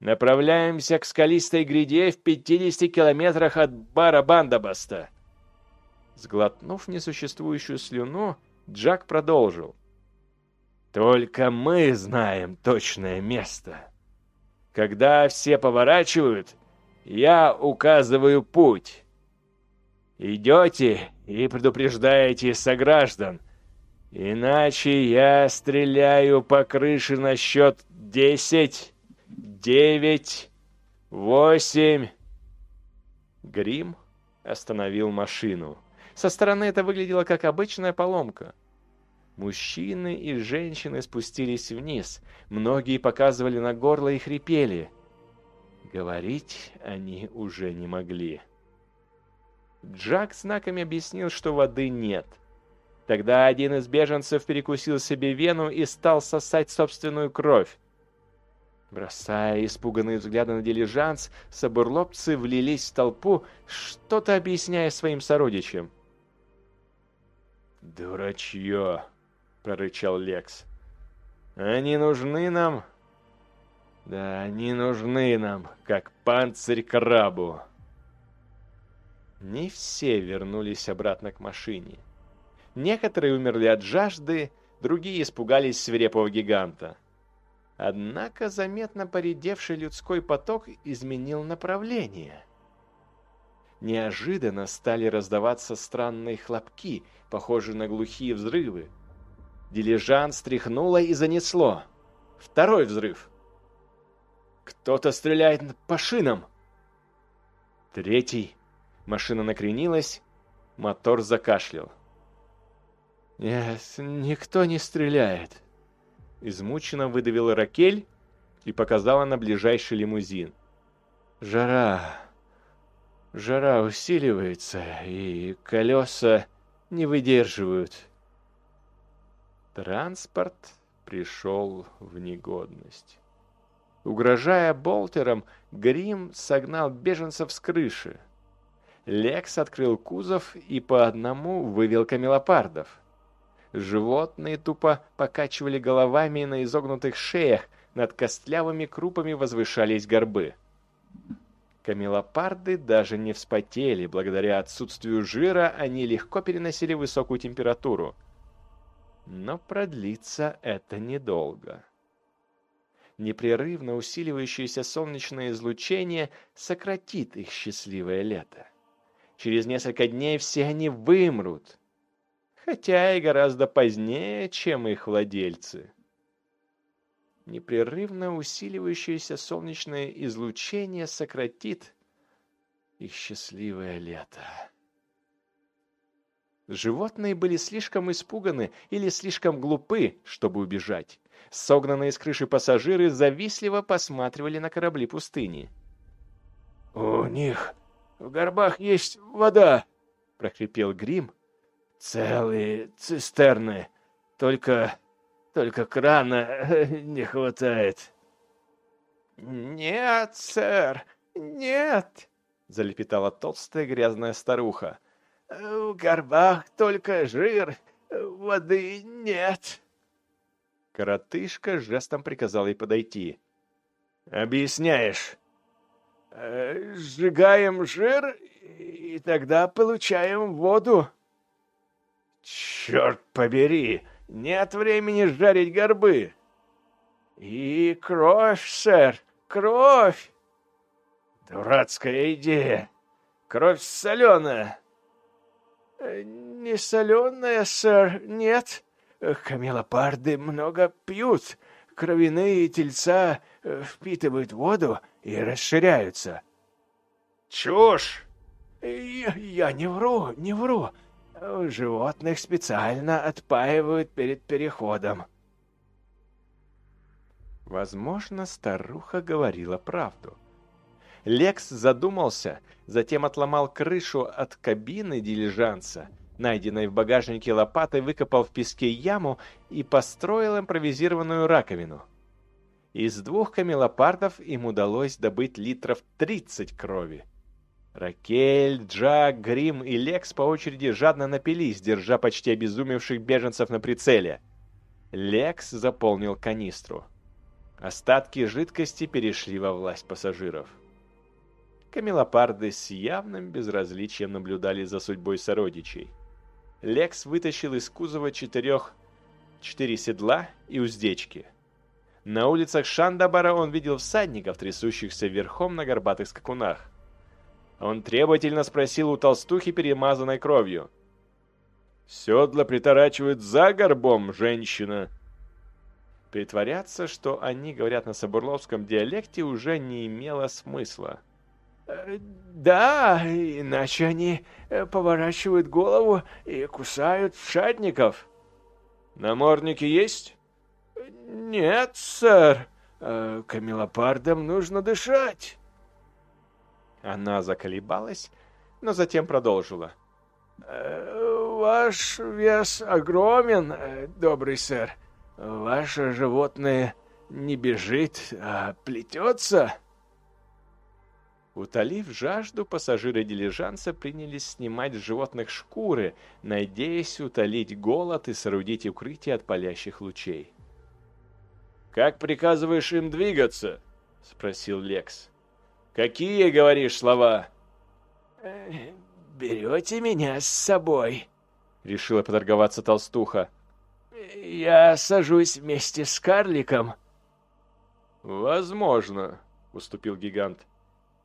Направляемся к скалистой гряде в 50 километрах от бара Бандабаста». Сглотнув несуществующую слюну, Джак продолжил. «Только мы знаем точное место». Когда все поворачивают, я указываю путь. Идете и предупреждаете сограждан, иначе я стреляю по крыше на счет десять, девять, восемь. Грим остановил машину. Со стороны это выглядело как обычная поломка. Мужчины и женщины спустились вниз. Многие показывали на горло и хрипели. Говорить они уже не могли. Джак знаками объяснил, что воды нет. Тогда один из беженцев перекусил себе вену и стал сосать собственную кровь. Бросая испуганные взгляды на дилижанс, собурлопцы влились в толпу, что-то объясняя своим сородичам. «Дурачье!» Прорычал Лекс. Они нужны нам? Да, они нужны нам, как панцирь крабу. Не все вернулись обратно к машине. Некоторые умерли от жажды, другие испугались свирепого гиганта. Однако заметно поредевший людской поток изменил направление. Неожиданно стали раздаваться странные хлопки, похожие на глухие взрывы, Дилижан стряхнуло и занесло. Второй взрыв. Кто-то стреляет по шинам. Третий. Машина накренилась, мотор закашлял. «Нет, никто не стреляет», — измученно выдавила Ракель и показала на ближайший лимузин. «Жара. Жара усиливается, и колеса не выдерживают». Транспорт пришел в негодность. Угрожая болтером, Грим согнал беженцев с крыши. Лекс открыл кузов и по одному вывел камелопардов. Животные тупо покачивали головами на изогнутых шеях, над костлявыми крупами возвышались горбы. Камелопарды даже не вспотели, благодаря отсутствию жира они легко переносили высокую температуру. Но продлится это недолго. Непрерывно усиливающееся солнечное излучение сократит их счастливое лето. Через несколько дней все они вымрут, хотя и гораздо позднее, чем их владельцы. Непрерывно усиливающееся солнечное излучение сократит их счастливое лето. Животные были слишком испуганы или слишком глупы, чтобы убежать. Согнанные с крыши пассажиры завистливо посматривали на корабли пустыни. «У них в горбах есть вода!» — прохрипел Грим. «Целые цистерны, только... только крана не хватает». «Нет, сэр, нет!» — залепетала толстая грязная старуха. В горбах только жир, воды нет. Коротышка жестом приказал ей подойти. «Объясняешь?» Э, сжигаем жир, и тогда получаем воду. Черт побери, нет времени жарить горбы. И кровь, сэр, кровь. Дурацкая идея. Кровь соленая. Э, не соленая, сэр, нет. Камелопарды много пьют. Кровяные тельца э, впитывают воду и расширяются. Чушь! Я, я не вру, не вру. Животных специально отпаивают перед переходом. Возможно, старуха говорила правду. Лекс задумался, затем отломал крышу от кабины дилижанса, найденной в багажнике лопатой, выкопал в песке яму и построил импровизированную раковину. Из двух камелопардов им удалось добыть литров 30 крови. Ракель, Джак, Грим и Лекс по очереди жадно напились, держа почти обезумевших беженцев на прицеле. Лекс заполнил канистру. Остатки жидкости перешли во власть пассажиров. Камелопарды с явным безразличием наблюдали за судьбой сородичей. Лекс вытащил из кузова четырех четыре седла и уздечки. На улицах Шандабара он видел всадников, трясущихся верхом на горбатых скакунах. Он требовательно спросил у толстухи, перемазанной кровью. «Седла приторачивают за горбом, женщина!» Притворяться, что они говорят на сабурловском диалекте, уже не имело смысла. Да, иначе они э, поворачивают голову и кусают всадников. Намордники есть? Нет, сэр. Э, камелопардам нужно дышать. Она заколебалась, но затем продолжила. Э, ваш вес огромен, добрый сэр. Ваше животное не бежит, а плетется. Утолив жажду, пассажиры дилижанса принялись снимать с животных шкуры, надеясь утолить голод и соорудить укрытие от палящих лучей. «Как приказываешь им двигаться?» — спросил Лекс. «Какие, говоришь, слова?» э, «Берете меня с собой?» — решила поторговаться толстуха. «Я сажусь вместе с карликом». «Возможно», — уступил гигант.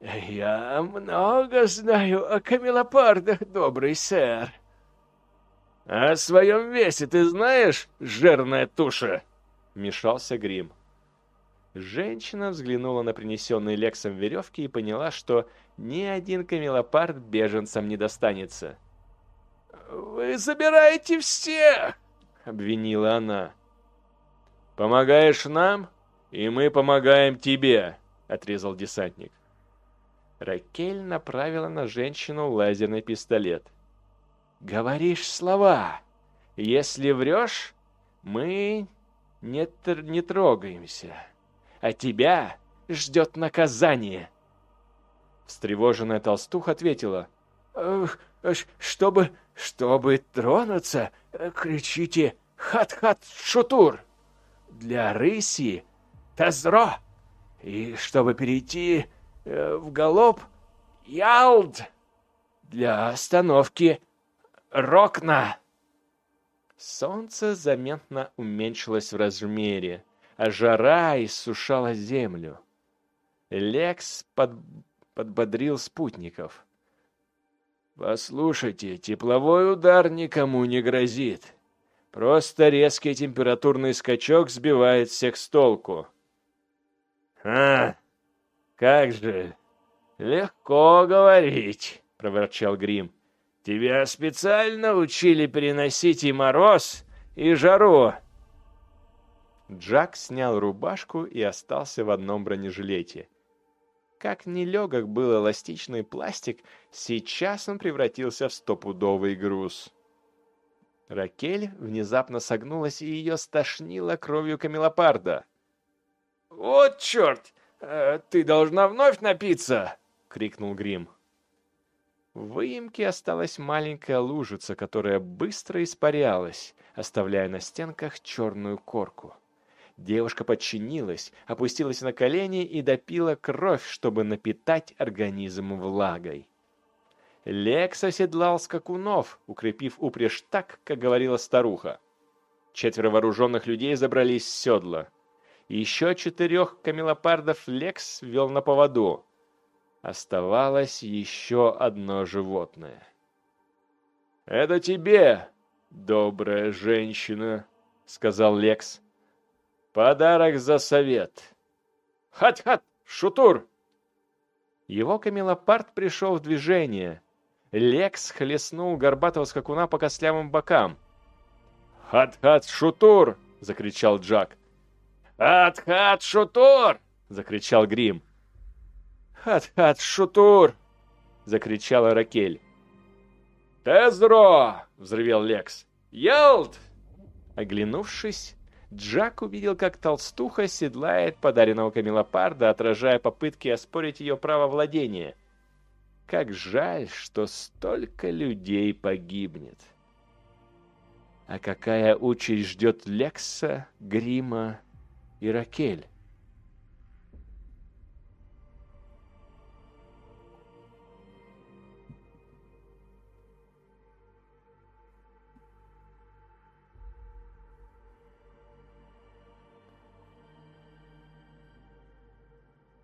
«Я много знаю о камелопардах, добрый сэр». «О своем весе ты знаешь, жирная туша?» — вмешался Грим. Женщина взглянула на принесенные Лексом веревки и поняла, что ни один камелопард беженцам не достанется. «Вы забираете всех!» — обвинила она. «Помогаешь нам, и мы помогаем тебе!» — отрезал десантник. Ракель направила на женщину лазерный пистолет. «Говоришь слова. Если врешь, мы не, тр не трогаемся. А тебя ждет наказание». Встревоженная толстуха ответила. «Чтобы, чтобы тронуться, кричите «Хат-хат-шутур!» Для рыси «Тазро!» И чтобы перейти Э, в галоп Ялд для остановки Рокна. Солнце заметно уменьшилось в размере, а жара иссушала землю. Лекс под... подбодрил спутников. «Послушайте, тепловой удар никому не грозит. Просто резкий температурный скачок сбивает всех с толку». «А, «Как же! Легко говорить!» — проворчал Грим. «Тебя специально учили переносить и мороз, и жару!» Джак снял рубашку и остался в одном бронежилете. Как нелегок был эластичный пластик, сейчас он превратился в стопудовый груз. Ракель внезапно согнулась, и ее стошнило кровью камелопарда. «Вот черт! Э, «Ты должна вновь напиться!» — крикнул Грим. В выемке осталась маленькая лужица, которая быстро испарялась, оставляя на стенках черную корку. Девушка подчинилась, опустилась на колени и допила кровь, чтобы напитать организм влагой. Лекс оседлал скакунов, укрепив упряжь так, как говорила старуха. Четверо вооруженных людей забрались в седла. Еще четырех камелопардов Лекс вел на поводу. Оставалось еще одно животное. «Это тебе, добрая женщина», — сказал Лекс. Подарок за совет. Хат-хат, шутур! Его камелопард пришел в движение. Лекс хлестнул горбатого скакуна по костлявым бокам. «Хат-хат, шутур!» — закричал Джак. «Хат-хат, шутур!» — закричал Грим. «Хат-хат, шутур!» — закричала Ракель. «Тезро!» — взревел Лекс. «Ялт!» Оглянувшись, Джак увидел, как толстуха седлает подаренного камелопарда, отражая попытки оспорить ее право владения. Как жаль, что столько людей погибнет. А какая участь ждет Лекса, Грима и Ракель?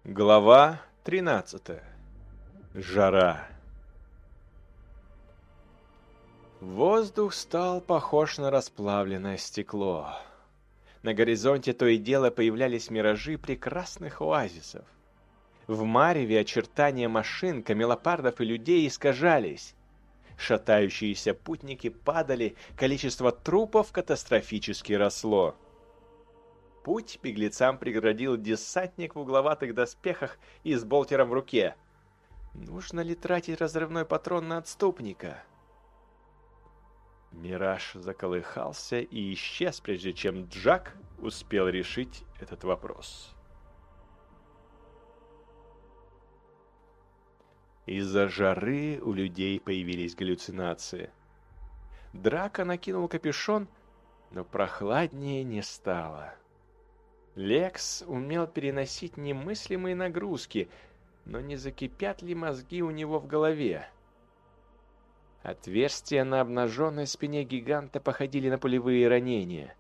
Глава 13. Жара. Воздух стал похож на расплавленное стекло. На горизонте то и дело появлялись миражи прекрасных оазисов. В мареве очертания машин, камелопардов и людей искажались. Шатающиеся путники падали, количество трупов катастрофически росло. Путь беглецам преградил десантник в угловатых доспехах и с болтером в руке. Нужно ли тратить разрывной патрон на отступника? Мираж заколыхался и исчез, прежде чем Джак успел решить этот вопрос. Из-за жары у людей появились галлюцинации. Драка накинул капюшон, но прохладнее не стало. Лекс умел переносить немыслимые нагрузки, но не закипят ли мозги у него в голове? Отверстия на обнаженной спине гиганта походили на пулевые ранения.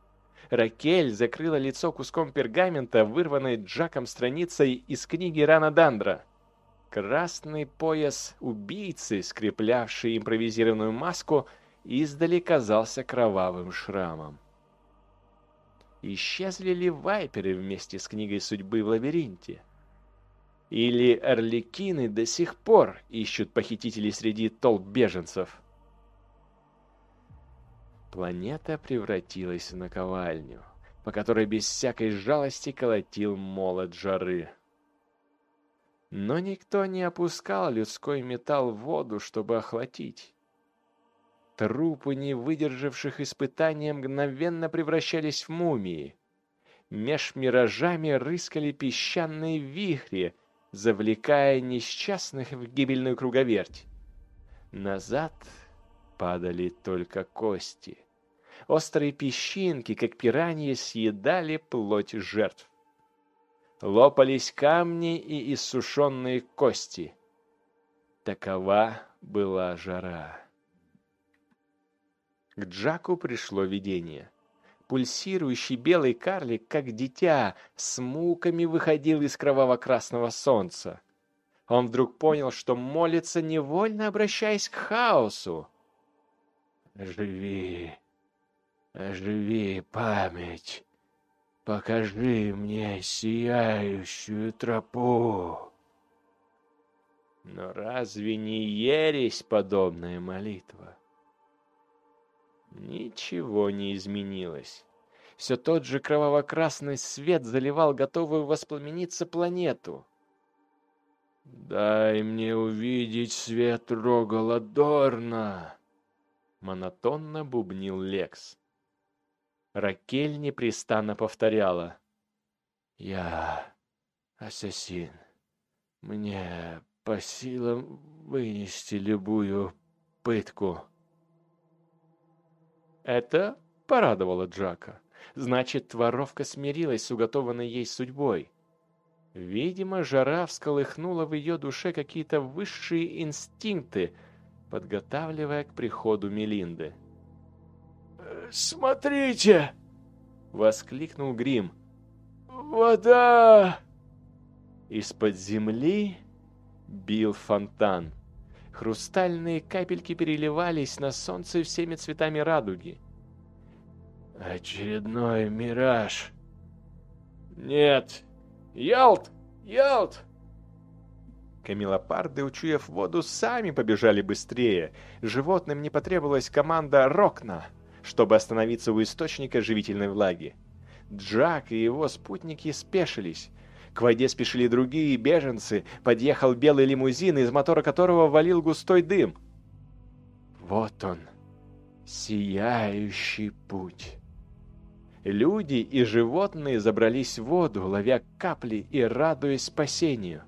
Ракель закрыла лицо куском пергамента, вырванной Джаком страницей из книги Рана Дандра. Красный пояс убийцы, скреплявший импровизированную маску, издали казался кровавым шрамом. Исчезли ли вайперы вместе с книгой судьбы в лабиринте? Или орликины до сих пор ищут похитителей среди толп беженцев? Планета превратилась в наковальню, по которой без всякой жалости колотил молот жары. Но никто не опускал людской металл в воду, чтобы охладить. Трупы, не выдержавших испытания, мгновенно превращались в мумии. Меж миражами рыскали песчаные вихри, завлекая несчастных в гибельную круговерть. Назад падали только кости. Острые песчинки, как пираньи, съедали плоть жертв. Лопались камни и иссушенные кости. Такова была жара. К Джаку пришло видение. Пульсирующий белый карлик, как дитя, с муками выходил из кроваво-красного солнца. Он вдруг понял, что молится, невольно обращаясь к хаосу. «Живи, живи, память, покажи мне сияющую тропу». Но разве не ересь подобная молитва? Ничего не изменилось. Все тот же кроваво-красный свет заливал готовую воспламениться планету. «Дай мне увидеть свет Рогала Дорна!» Монотонно бубнил Лекс. Ракель непрестанно повторяла. «Я ассасин. Мне по силам вынести любую пытку». Это порадовало Джака. Значит, воровка смирилась с уготованной ей судьбой. Видимо, жара всколыхнула в ее душе какие-то высшие инстинкты, подготавливая к приходу Мелинды. «Смотрите!» — воскликнул Грим. «Вода!» Из-под земли бил фонтан. Хрустальные капельки переливались на солнце всеми цветами радуги. «Очередной мираж!» «Нет! Ялт! Ялт!» Камелопарды, учуяв воду, сами побежали быстрее. Животным не потребовалась команда «Рокна», чтобы остановиться у источника живительной влаги. Джак и его спутники спешились. К воде спешили другие беженцы, подъехал белый лимузин, из мотора которого валил густой дым. Вот он, сияющий путь. Люди и животные забрались в воду, ловя капли и радуясь спасению.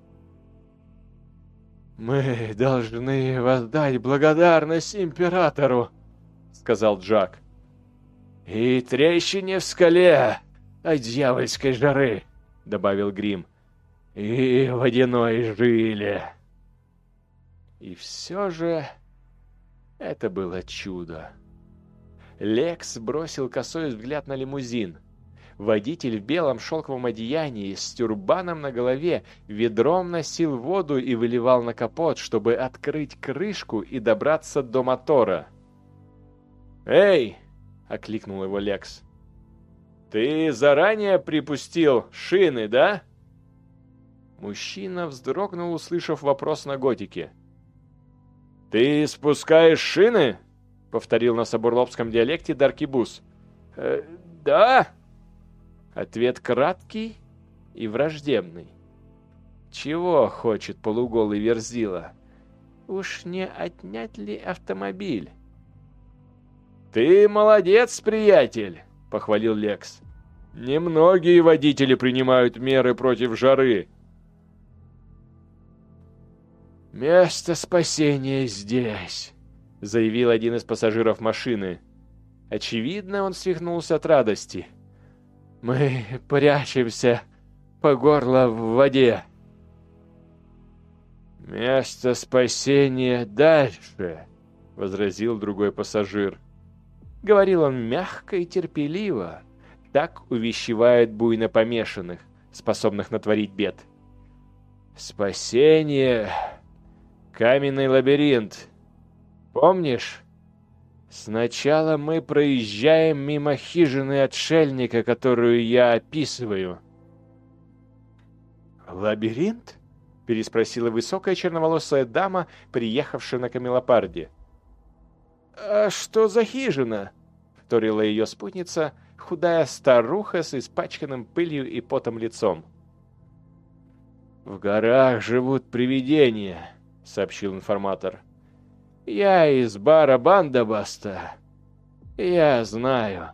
«Мы должны воздать благодарность императору», — сказал Джак. «И трещине в скале от дьявольской жары», — добавил Грим. «И водяной жиле». И все же это было чудо. Лекс бросил косой взгляд на лимузин. Водитель в белом шелковом одеянии с тюрбаном на голове ведром носил воду и выливал на капот, чтобы открыть крышку и добраться до мотора. «Эй!» — окликнул его Лекс. «Ты заранее припустил шины, да?» Мужчина вздрогнул, услышав вопрос на готике. «Ты спускаешь шины?» — повторил на сабурлопском диалекте Даркибус. «Э, «Да». Ответ краткий и враждебный. Чего хочет полуголый Верзила? Уж не отнять ли автомобиль? «Ты молодец, приятель!» — похвалил Лекс. «Немногие водители принимают меры против жары». «Место спасения здесь», — заявил один из пассажиров машины. Очевидно, он свихнулся от радости. «Мы прячемся по горло в воде». «Место спасения дальше», — возразил другой пассажир. Говорил он мягко и терпеливо. Так увещевает буйно помешанных, способных натворить бед. «Спасение! Каменный лабиринт!» Помнишь? Сначала мы проезжаем мимо хижины отшельника, которую я описываю. «Лабиринт?» — переспросила высокая черноволосая дама, приехавшая на камелопарде. «А что за хижина?» — вторила ее спутница, худая старуха с испачканным пылью и потом лицом. «В горах живут привидения», — сообщил информатор. Я из бара Бандабаста. Я знаю.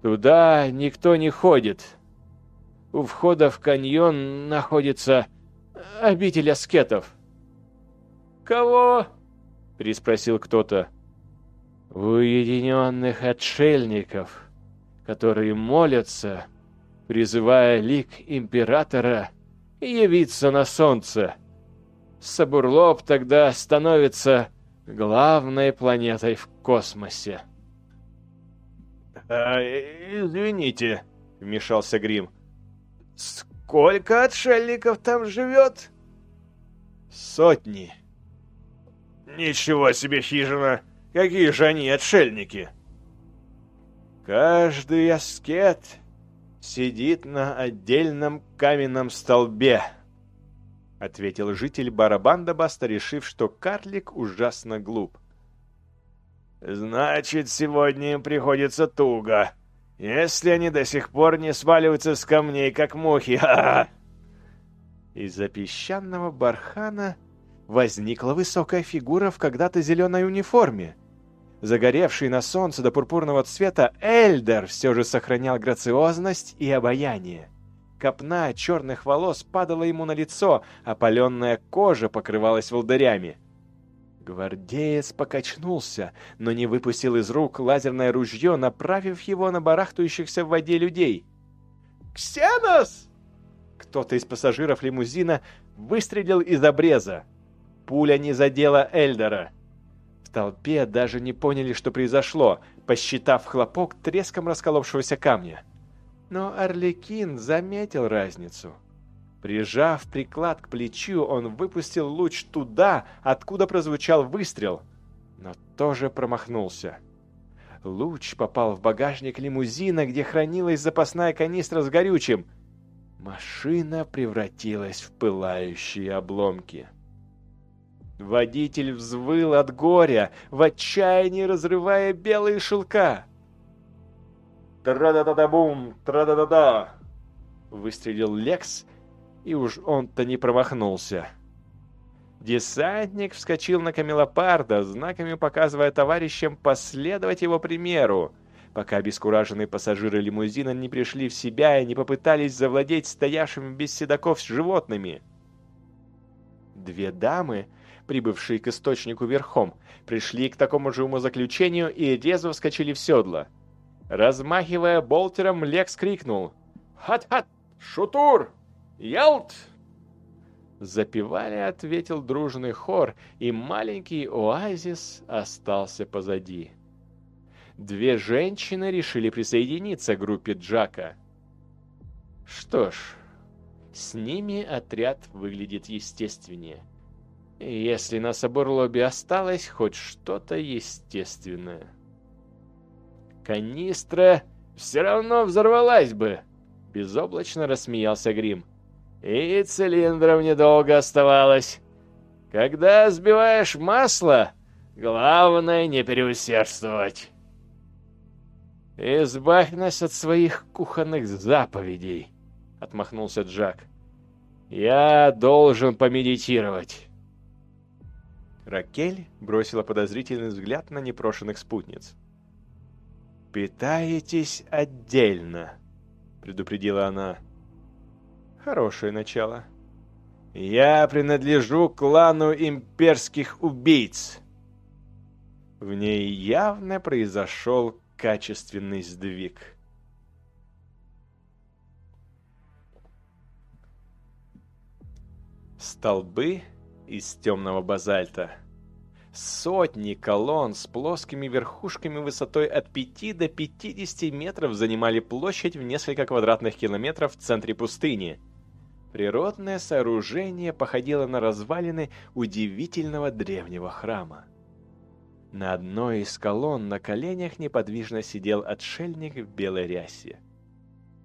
Туда никто не ходит. У входа в каньон находится обитель аскетов. «Кого?» — переспросил кто-то. «Уединенных отшельников, которые молятся, призывая лик императора явиться на солнце». Сабурлоп тогда становится главной планетой в космосе. А, «Извините», — вмешался Грим. «Сколько отшельников там живет?» «Сотни». «Ничего себе хижина! Какие же они отшельники!» «Каждый аскет сидит на отдельном каменном столбе», — ответил житель Барабандаба,ста решив, что карлик ужасно глуп. «Значит, сегодня им приходится туго, если они до сих пор не сваливаются с камней, как мухи. Из-за песчаного бархана возникла высокая фигура в когда-то зеленой униформе. Загоревший на солнце до пурпурного цвета Эльдер все же сохранял грациозность и обаяние. Копна черных волос падала ему на лицо, опаленная кожа покрывалась волдырями. Гвардеец покачнулся, но не выпустил из рук лазерное ружье, направив его на барахтающихся в воде людей. «Ксенос!» Кто-то из пассажиров лимузина выстрелил из обреза. Пуля не задела Эльдора. Толпе даже не поняли, что произошло, посчитав хлопок треском расколовшегося камня. Но Орликин заметил разницу. Прижав приклад к плечу, он выпустил луч туда, откуда прозвучал выстрел, но тоже промахнулся. Луч попал в багажник лимузина, где хранилась запасная канистра с горючим. Машина превратилась в пылающие обломки. Водитель взвыл от горя, в отчаянии разрывая белые шелка. «Тра-да-да-да-бум! Тра-да-да-да!» Выстрелил Лекс, и уж он-то не промахнулся. Десантник вскочил на камелопарда, знаками показывая товарищам последовать его примеру, пока обескураженные пассажиры лимузина не пришли в себя и не попытались завладеть стоявшими без седаков с животными. Две дамы, прибывшие к источнику верхом, пришли к такому же умозаключению и резво вскочили в седло. Размахивая болтером, Лекс крикнул «Хат-хат! Шутур!» «Ялт!» Запевали, ответил дружный хор, и маленький оазис остался позади. Две женщины решили присоединиться к группе Джака. Что ж, с ними отряд выглядит естественнее. Если на Соборлобе осталось хоть что-то естественное. Канистра все равно взорвалась бы, безоблачно рассмеялся Грим. И цилиндров недолго оставалось. Когда сбиваешь масло, главное не переусердствовать. «Избавь нас от своих кухонных заповедей», — отмахнулся Джак. «Я должен помедитировать». Ракель бросила подозрительный взгляд на непрошенных спутниц. «Питаетесь отдельно», — предупредила она. Хорошее начало. Я принадлежу клану имперских убийц. В ней явно произошел качественный сдвиг. Столбы из темного базальта. Сотни колонн с плоскими верхушками высотой от 5 до 50 метров занимали площадь в несколько квадратных километров в центре пустыни – Природное сооружение походило на развалины удивительного древнего храма. На одной из колонн на коленях неподвижно сидел отшельник в белой рясе.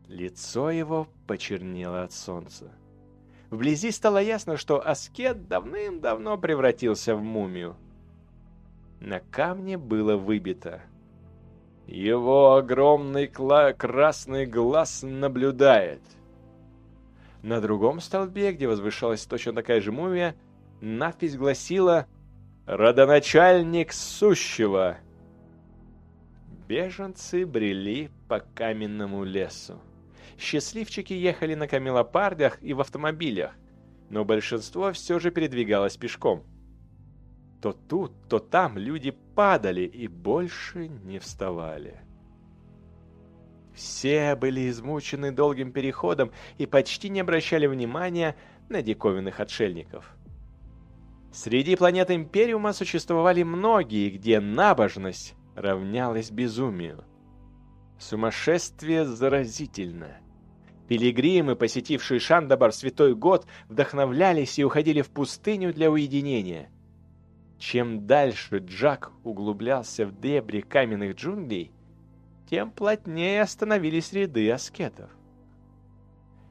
Лицо его почернело от солнца. Вблизи стало ясно, что аскет давным-давно превратился в мумию. На камне было выбито. Его огромный красный глаз наблюдает — на другом столбе, где возвышалась точно такая же мумия, надпись гласила «Родоначальник сущего». Беженцы брели по каменному лесу. Счастливчики ехали на камелопардах и в автомобилях, но большинство все же передвигалось пешком. То тут, то там люди падали и больше не вставали. Все были измучены долгим переходом и почти не обращали внимания на диковинных отшельников. Среди планет Империума существовали многие, где набожность равнялась безумию. Сумасшествие заразительно. Пилигримы, посетившие Шандабар святой год, вдохновлялись и уходили в пустыню для уединения. Чем дальше Джак углублялся в дебри каменных джунглей, тем плотнее становились ряды аскетов.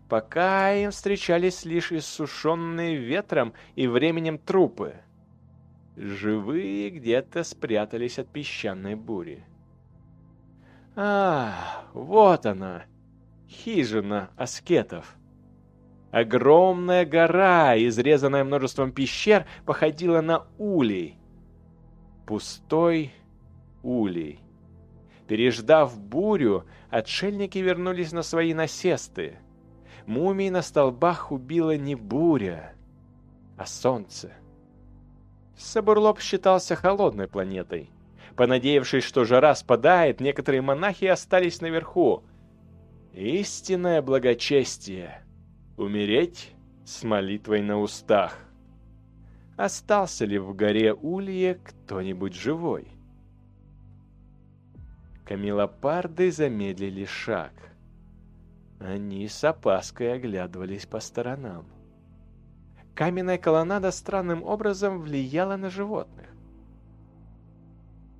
Пока им встречались лишь иссушенные ветром и временем трупы. Живые где-то спрятались от песчаной бури. А, вот она, хижина аскетов. Огромная гора, изрезанная множеством пещер, походила на улей. Пустой улей. Переждав бурю, отшельники вернулись на свои насесты. Мумий на столбах убила не буря, а солнце. Сабурлоп считался холодной планетой. Понадеявшись, что жара спадает, некоторые монахи остались наверху. Истинное благочестие. Умереть с молитвой на устах. Остался ли в горе Улье кто-нибудь живой? Камилопарды замедлили шаг. Они с опаской оглядывались по сторонам. Каменная колоннада странным образом влияла на животных.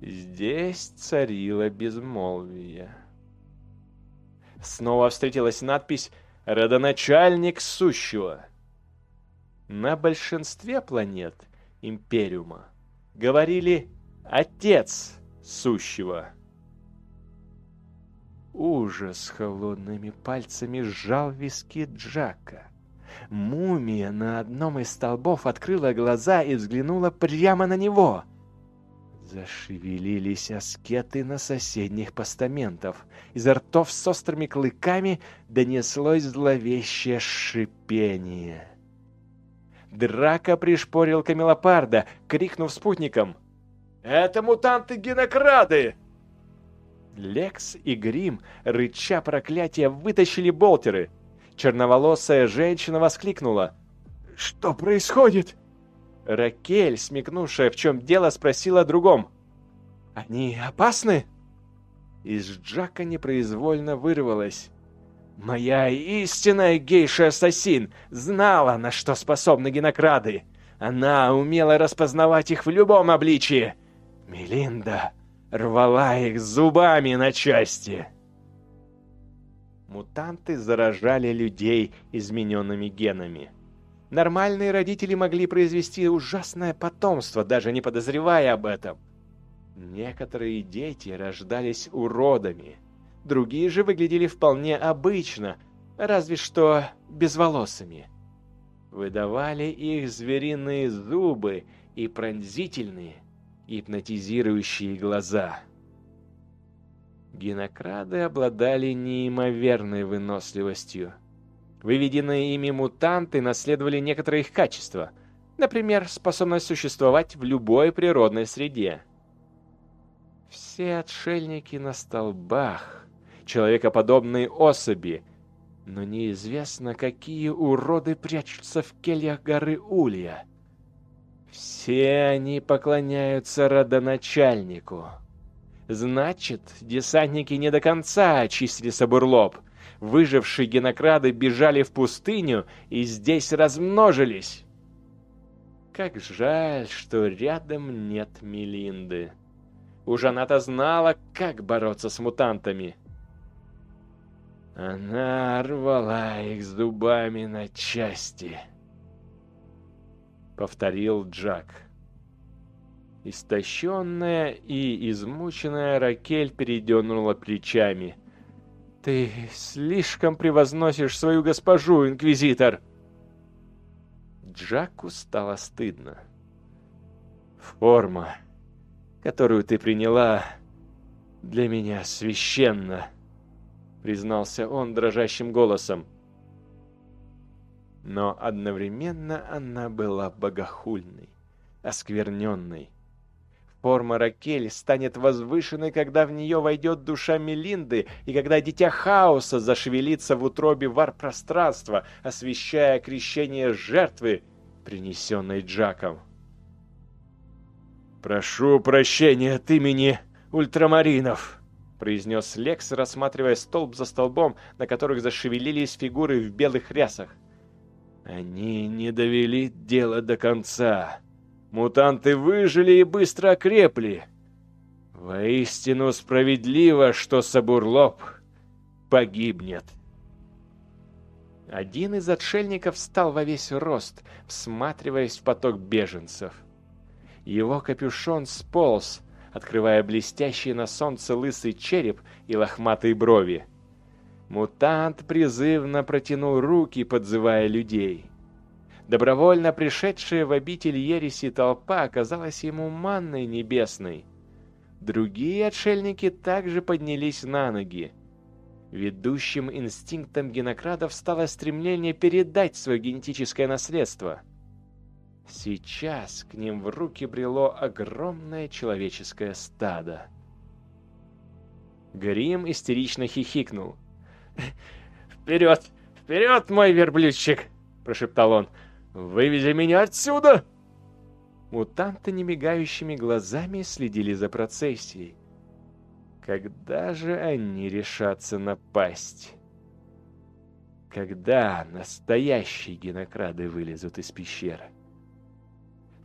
Здесь царило безмолвие. Снова встретилась надпись «Родоначальник сущего». На большинстве планет Империума говорили «Отец сущего». Ужас холодными пальцами сжал виски Джака. Мумия на одном из столбов открыла глаза и взглянула прямо на него. Зашевелились аскеты на соседних постаментов. Из ртов с острыми клыками донеслось зловещее шипение. Драка пришпорил Камелопарда, крикнув спутникам. «Это мутанты-генокрады!» Лекс и Грим, рыча проклятия, вытащили болтеры. Черноволосая женщина воскликнула. «Что происходит?» Ракель, смекнувшая, в чем дело, спросила о другом. «Они опасны?» Из Джака непроизвольно вырвалось. «Моя истинная гейша-ассасин знала, на что способны генокрады. Она умела распознавать их в любом обличии. Мелинда рвала их зубами на части». Мутанты заражали людей измененными генами. Нормальные родители могли произвести ужасное потомство, даже не подозревая об этом. Некоторые дети рождались уродами, другие же выглядели вполне обычно, разве что безволосыми. Выдавали их звериные зубы и пронзительные, гипнотизирующие глаза. Генокрады обладали неимоверной выносливостью. Выведенные ими мутанты наследовали некоторые их качества, например, способность существовать в любой природной среде. Все отшельники на столбах, человекоподобные особи, но неизвестно, какие уроды прячутся в кельях горы Улья. Все они поклоняются родоначальнику. Значит, десантники не до конца очистили Сабурлоп — Выжившие генокрады бежали в пустыню и здесь размножились. Как жаль, что рядом нет Мелинды. Уж она-то знала, как бороться с мутантами. Она рвала их зубами на части. Повторил Джак. Истощенная и измученная Ракель передернула плечами. «Ты слишком превозносишь свою госпожу, Инквизитор!» Джаку стало стыдно. «Форма, которую ты приняла, для меня священна», — признался он дрожащим голосом. Но одновременно она была богохульной, оскверненной, Форма Ракель станет возвышенной, когда в нее войдет душа Мелинды, и когда дитя хаоса зашевелится в утробе вар-пространства, освещая крещение жертвы, принесенной Джаком. «Прошу прощения от имени ультрамаринов», — произнес Лекс, рассматривая столб за столбом, на которых зашевелились фигуры в белых рясах. «Они не довели дело до конца». Мутанты выжили и быстро окрепли. Воистину справедливо, что Сабурлоп погибнет. Один из отшельников встал во весь рост, всматриваясь в поток беженцев. Его капюшон сполз, открывая блестящий на солнце лысый череп и лохматые брови. Мутант призывно протянул руки, подзывая людей. Добровольно пришедшая в обитель ереси толпа оказалась ему манной небесной. Другие отшельники также поднялись на ноги. Ведущим инстинктом генократов стало стремление передать свое генетическое наследство. Сейчас к ним в руки брело огромное человеческое стадо. Грим истерично хихикнул. «Вперед! Вперед, мой верблюдчик!» – прошептал он. «Вывези меня отсюда!» Мутанты немигающими глазами следили за процессией. Когда же они решатся напасть? Когда настоящие генокрады вылезут из пещеры?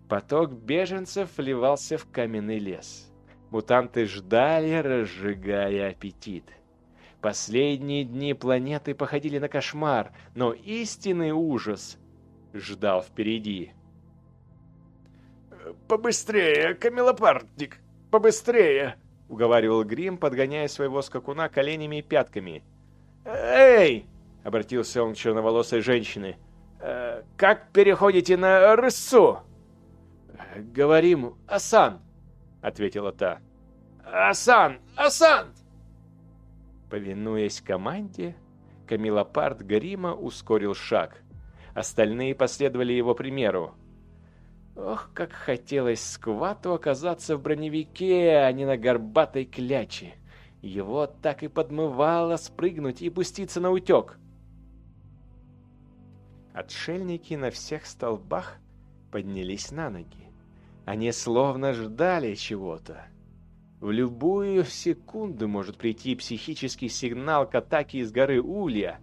Поток беженцев вливался в каменный лес. Мутанты ждали, разжигая аппетит. Последние дни планеты походили на кошмар, но истинный ужас ждал впереди. «Побыстрее, камелопардник, побыстрее!» — уговаривал Грим, подгоняя своего скакуна коленями и пятками. «Эй!» — обратился он к черноволосой женщине. «Э, «Как переходите на рысцу?» «Говорим, Асан!» — ответила та. «Асан! Асан!» Повинуясь команде, Камилопард Грима ускорил шаг. Остальные последовали его примеру. Ох, как хотелось Сквату оказаться в броневике, а не на горбатой кляче. Его так и подмывало спрыгнуть и пуститься на утек. Отшельники на всех столбах поднялись на ноги. Они словно ждали чего-то. В любую секунду может прийти психический сигнал к атаке из горы Улья.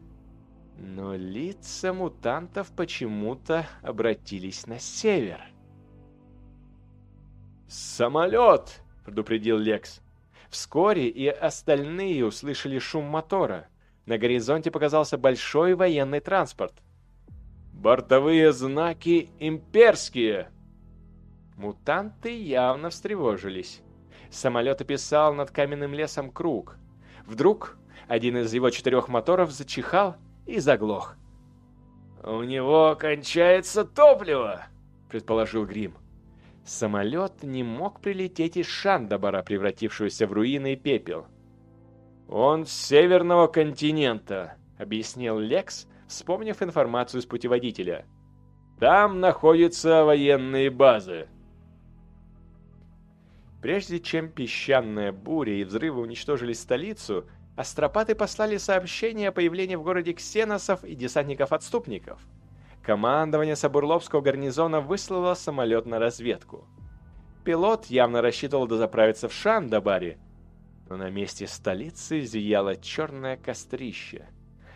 Но лица мутантов почему-то обратились на север. «Самолет!» — предупредил Лекс. Вскоре и остальные услышали шум мотора. На горизонте показался большой военный транспорт. «Бортовые знаки имперские!» Мутанты явно встревожились. Самолет описал над каменным лесом круг. Вдруг один из его четырех моторов зачихал и заглох. «У него кончается топливо!» — предположил Грим. Самолет не мог прилететь из Шандабара, превратившегося в руины и пепел. «Он с северного континента», — объяснил Лекс, вспомнив информацию с путеводителя. «Там находятся военные базы». Прежде чем песчаная буря и взрывы уничтожили столицу, астропаты послали сообщение о появлении в городе ксеносов и десантников-отступников — Командование Сабурловского гарнизона выслало самолет на разведку. Пилот явно рассчитывал дозаправиться в Шандабаре, но на месте столицы зияло черное кострище.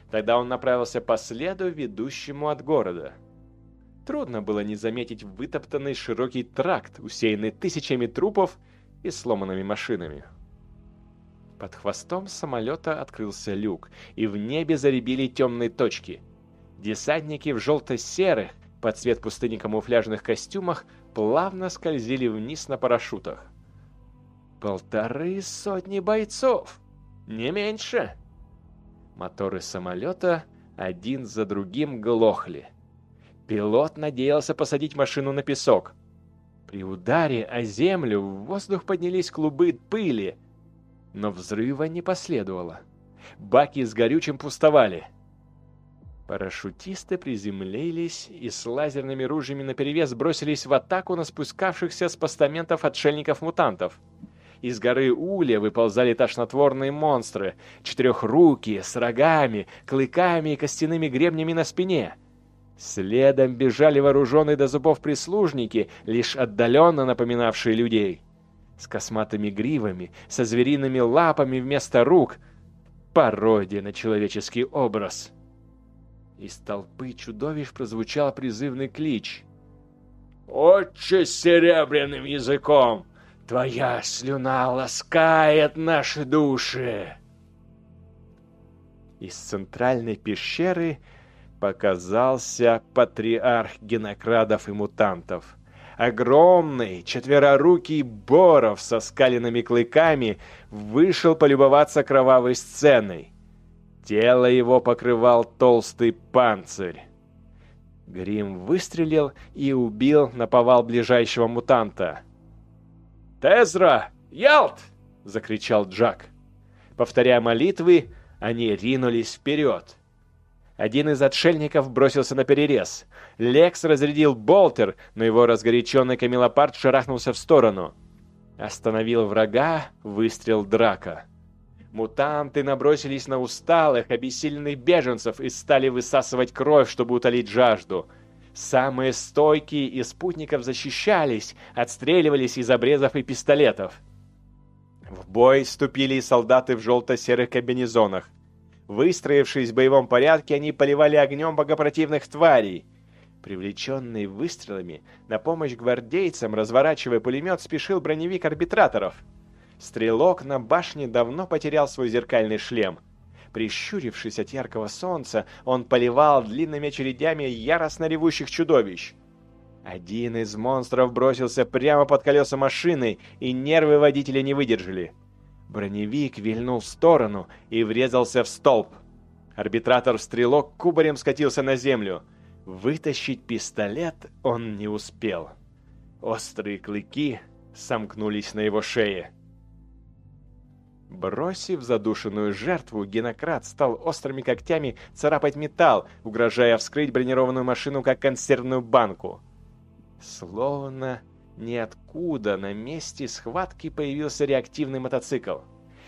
Тогда он направился по следу, ведущему от города. Трудно было не заметить вытоптанный широкий тракт, усеянный тысячами трупов и сломанными машинами. Под хвостом самолета открылся люк, и в небе заребили темные точки. Десантники в желто-серых, под цвет пустыни камуфляжных костюмах, плавно скользили вниз на парашютах. Полторы сотни бойцов! Не меньше! Моторы самолета один за другим глохли. Пилот надеялся посадить машину на песок. При ударе о землю в воздух поднялись клубы пыли, но взрыва не последовало. Баки с горючим пустовали. Парашютисты приземлились и с лазерными ружьями наперевес бросились в атаку на спускавшихся с постаментов отшельников-мутантов. Из горы Улья выползали тошнотворные монстры, четырехрукие, с рогами, клыками и костяными гребнями на спине. Следом бежали вооруженные до зубов прислужники, лишь отдаленно напоминавшие людей. С косматыми гривами, со звериными лапами вместо рук. Пародия на человеческий образ. Из толпы чудовищ прозвучал призывный клич. «Отче серебряным языком! Твоя слюна ласкает наши души!» Из центральной пещеры показался патриарх генокрадов и мутантов. Огромный, четверорукий Боров со скаленными клыками вышел полюбоваться кровавой сценой. Тело его покрывал толстый панцирь. Грим выстрелил и убил наповал ближайшего мутанта. «Тезра! Ялт!» — закричал Джак. Повторяя молитвы, они ринулись вперед. Один из отшельников бросился на перерез. Лекс разрядил болтер, но его разгоряченный камелопард шарахнулся в сторону. Остановил врага выстрел драка. Мутанты набросились на усталых, обессиленных беженцев и стали высасывать кровь, чтобы утолить жажду. Самые стойкие из спутников защищались, отстреливались из обрезов и пистолетов. В бой вступили солдаты в желто-серых комбинезонах. Выстроившись в боевом порядке, они поливали огнем богопротивных тварей. Привлеченный выстрелами, на помощь гвардейцам, разворачивая пулемет, спешил броневик арбитраторов. Стрелок на башне давно потерял свой зеркальный шлем. Прищурившись от яркого солнца, он поливал длинными очередями яростно ревущих чудовищ. Один из монстров бросился прямо под колеса машины, и нервы водителя не выдержали. Броневик вильнул в сторону и врезался в столб. Арбитратор-стрелок кубарем скатился на землю. Вытащить пистолет он не успел. Острые клыки сомкнулись на его шее. Бросив задушенную жертву, Генократ стал острыми когтями царапать металл, угрожая вскрыть бронированную машину как консервную банку. Словно ниоткуда на месте схватки появился реактивный мотоцикл.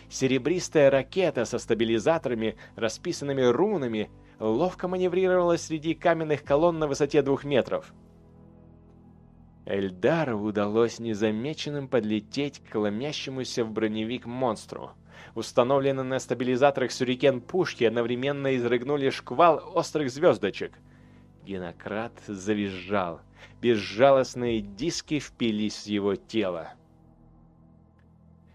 Серебристая ракета со стабилизаторами, расписанными рунами, ловко маневрировала среди каменных колонн на высоте двух метров. Эльдару удалось незамеченным подлететь к ломящемуся в броневик монстру. Установленные на стабилизаторах сюрикен пушки одновременно изрыгнули шквал острых звездочек. Генократ завизжал. Безжалостные диски впились в его тело.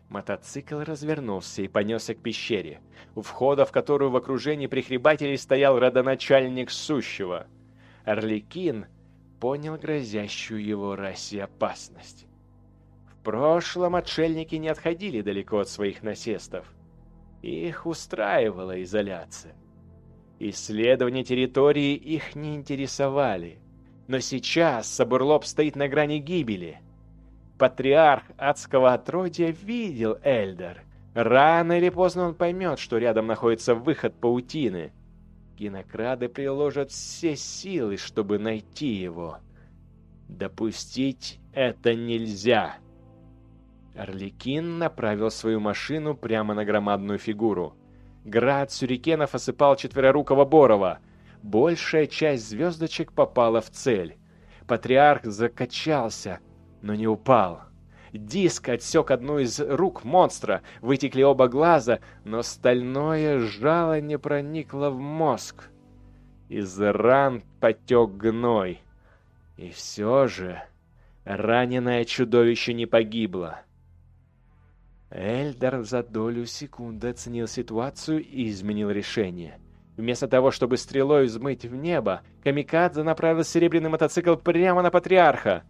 Мотоцикл развернулся и понесся к пещере, у входа в которую в окружении прихлебателей стоял родоначальник сущего. Орликин понял грозящую его расе опасность. В прошлом отшельники не отходили далеко от своих насестов. Их устраивала изоляция. Исследования территории их не интересовали. Но сейчас Сабурлоп стоит на грани гибели. Патриарх адского отродья видел Эльдер. Рано или поздно он поймет, что рядом находится выход паутины. Кинокрады приложат все силы, чтобы найти его. Допустить это нельзя. Орликин направил свою машину прямо на громадную фигуру. Град сюрикенов осыпал четверорукого Борова — Большая часть звездочек попала в цель. Патриарх закачался, но не упал. Диск отсек одну из рук монстра, вытекли оба глаза, но стальное жало не проникло в мозг. Из ран потек гной. И все же раненое чудовище не погибло. Эльдар за долю секунды оценил ситуацию и изменил решение. Вместо того, чтобы стрелой взмыть в небо, Камикадзе направил серебряный мотоцикл прямо на Патриарха.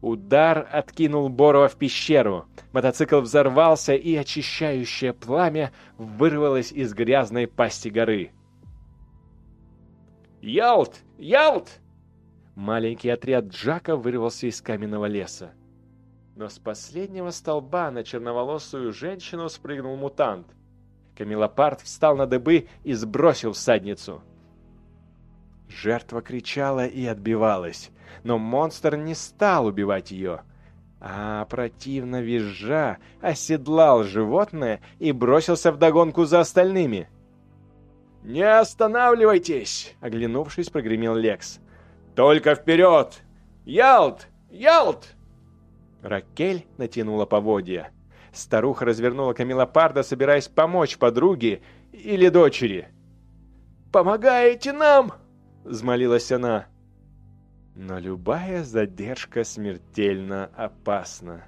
Удар откинул Борова в пещеру. Мотоцикл взорвался, и очищающее пламя вырвалось из грязной пасти горы. «Ялт! Ялт!» Маленький отряд Джака вырвался из каменного леса. Но с последнего столба на черноволосую женщину спрыгнул мутант. Камилопард встал на дыбы и сбросил всадницу. Жертва кричала и отбивалась, но монстр не стал убивать ее, а противно визжа оседлал животное и бросился вдогонку за остальными. «Не останавливайтесь!» — оглянувшись, прогремел Лекс. «Только вперед! Ялт! Ялт!» Ракель натянула поводья. Старуха развернула Камилопарда, собираясь помочь подруге или дочери. «Помогаете нам!» — взмолилась она. Но любая задержка смертельно опасна.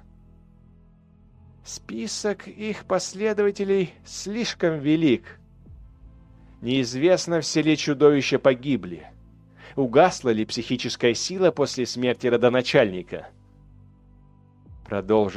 Список их последователей слишком велик. Неизвестно, все ли чудовища погибли. Угасла ли психическая сила после смерти родоначальника? Продолжил